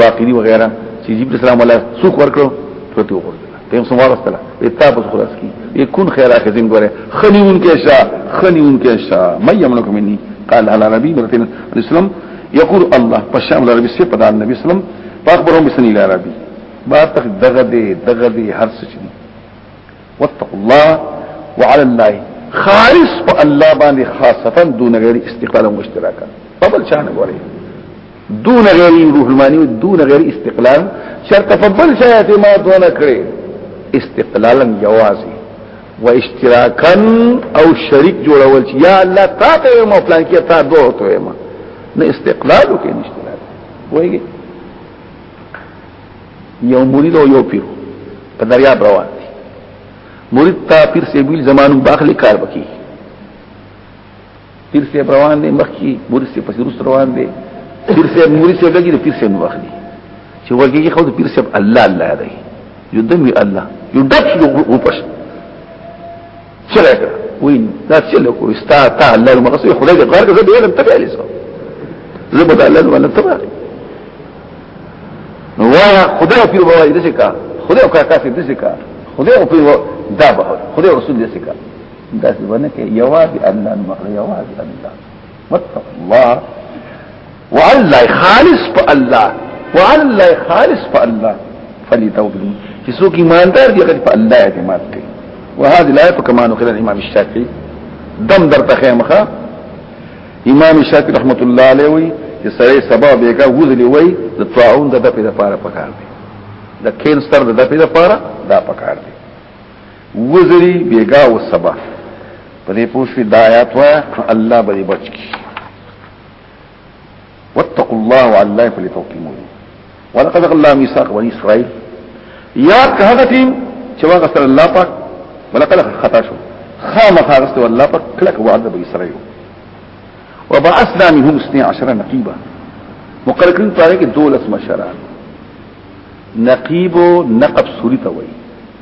واقعي وغیرہ چې جبرئیل السلام الله سوق ورکړو ته وګورئ تیم سموار استلا اتا پس خلاص کی یہ کن خیر آخذین گورے خنی ان کے شا خنی ان کے شا من یمنک منی قال علی نبی مرتین الاسلام یقول اللہ پشام لربی سی پدا نبی اسلام فاخبرهم بسن الى ربی بار تک دغه دی دغه دی هر څه چي واتقوا الله وعلى الله خالص په الله باندې خاصتا دون غیر استقلال او اشتراکا په بل چا نه غوري دون غیر روح المانی دون غیر استقلال شرط فبل شای اعتماد ونه کړي استقلالا جوازي و اشتراکا او شریک جوړول چې یا الله تا ته مو پلان کې تا دوه ته ما نه استقلال او کې نشته وایي یو مرید او یو پیر په دریاب روان دي مرید تا پیر سیبیل زمانو باخلی کار بکی پیر سے روان دی مخکی مورید سے پسی روست روان دی پیر سے مورید سے لگی دی پیر سے نوخلی چه ورگیگی خود پیر سے اللہ اللہ دی یو دمی اللہ یو ڈک یو اوپش چلے کر وین دا چلے کو استا تا اللہ رو مقصد خدای دی غار کسا بیلم تبع لیسا زبت اللہ رو مقصد تبع وایا خدای پیر بوائی دسی کا خدای او کاکاسی دسی کا خدای او پیر دا بہر خدای رسول دسی کا دا څه ونه کې یوازې الله نو مخه یوازې الله واتق الله والله خالص په الله والله خالص په الله فليتوكل چې څوک ایماندار دي هغه په الله اعتماد کوي وهذه الايه كما نقل الامام الشافعي دم در تخیمخه امام الشافعي رحمت الله عليه وي چې سره سبا بیګه وزلی وي د طاعون د دپې لپاره پکار دي د کینسر د دپې لپاره دا پکار دي وزری بیگا و سبا پدې پوښوي د آیات وا الله به بچ کی واتقوا الله وعلى الله فليتوكلوا ولقد غلا ميثاق بني اسرائيل یاد که هغه ټیم چې واغ سره الله پاک ولقد خطا شو خامخ هغه سره الله پاک کله کو عذاب اسرائيل وبعثنا منهم 12 نقيبا مقرر کړی په هغه کې دولس مشران نقيب نقب سوري ته وایي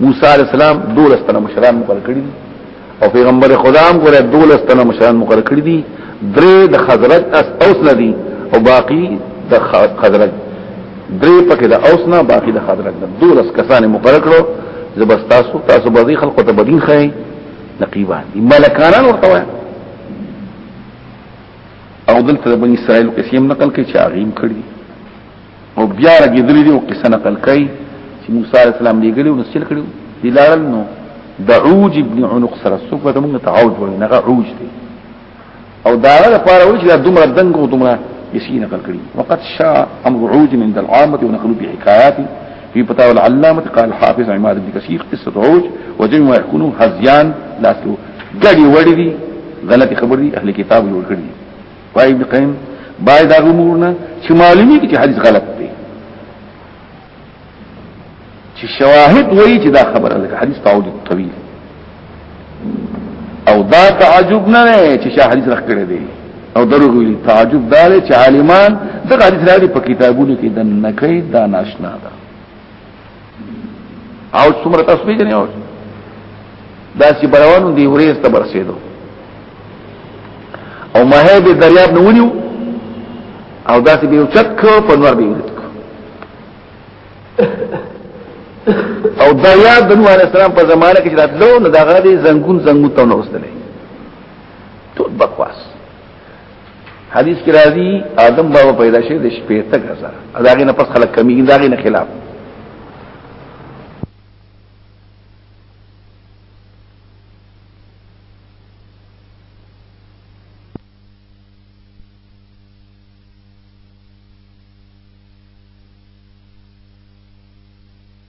موسی علی السلام دولس تنه مشران مقرر کړی دي او پیغمبر خدا هم ګره دولس تنه مشران مقرر کړی دي درې د خزرج اس اوس ندي او باقی د خزرج درې پکې د اوس نه باقی د خزرج د دولس کسان مقرر کړو زبستاسو تاسو به دي خلکو ته بدین خای نقیبان ملکانان ورته وای او دلته بنی اسرائیل قسم نقل کې چاغیم کړی او بیا راګیدلی دی او قصه نقل کوي چې موسی عليه السلام لګلی او نسل کړو دلال نو دعوج ابن عنق سره څوک به موږ تعوج وایي نه عوج دی او دا لپاره وایي چې دا دومره دنګ او دومره یسی نقل کړي وقد شاء امر عوج من العامه ونقل بحكايات في فتاوى العلامه قال الحافظ عماد بن كثير قصه عوج وجمع يكون هزيان لا تلو غړي وړي غلط خبر دي اهل کتاب جوړ کړی وای ابن قیم باید هغه مورنه چې معلومی کې حدیث غلط دی چې شواهد وایي چې دا خبره ده حدیث تعود طویل او دا تعجب نه نه چې شاه حدیث رخ کړی دی او دروغ ویل تعجب دا دی چې عالمان دا حدیث راځي په کتابونو کې د نکې دا ناشنا ده او څومره تسبیح نه او دا چې بروانو دی ورېس ته برسېدو او مه به دریاب نه ونیو او دا چې به اوچت کو په نور به ورت کو او دریاب د نوح عليه السلام په زمانه کې چې راتلو نو دا غړي زنګون زنګون ته نو وستلې ټول بکواس حدیث کې راځي آدم بابا پیدا شوی د شپې تک غزا اداګه نه پس خلک کمی داګه نه خلاف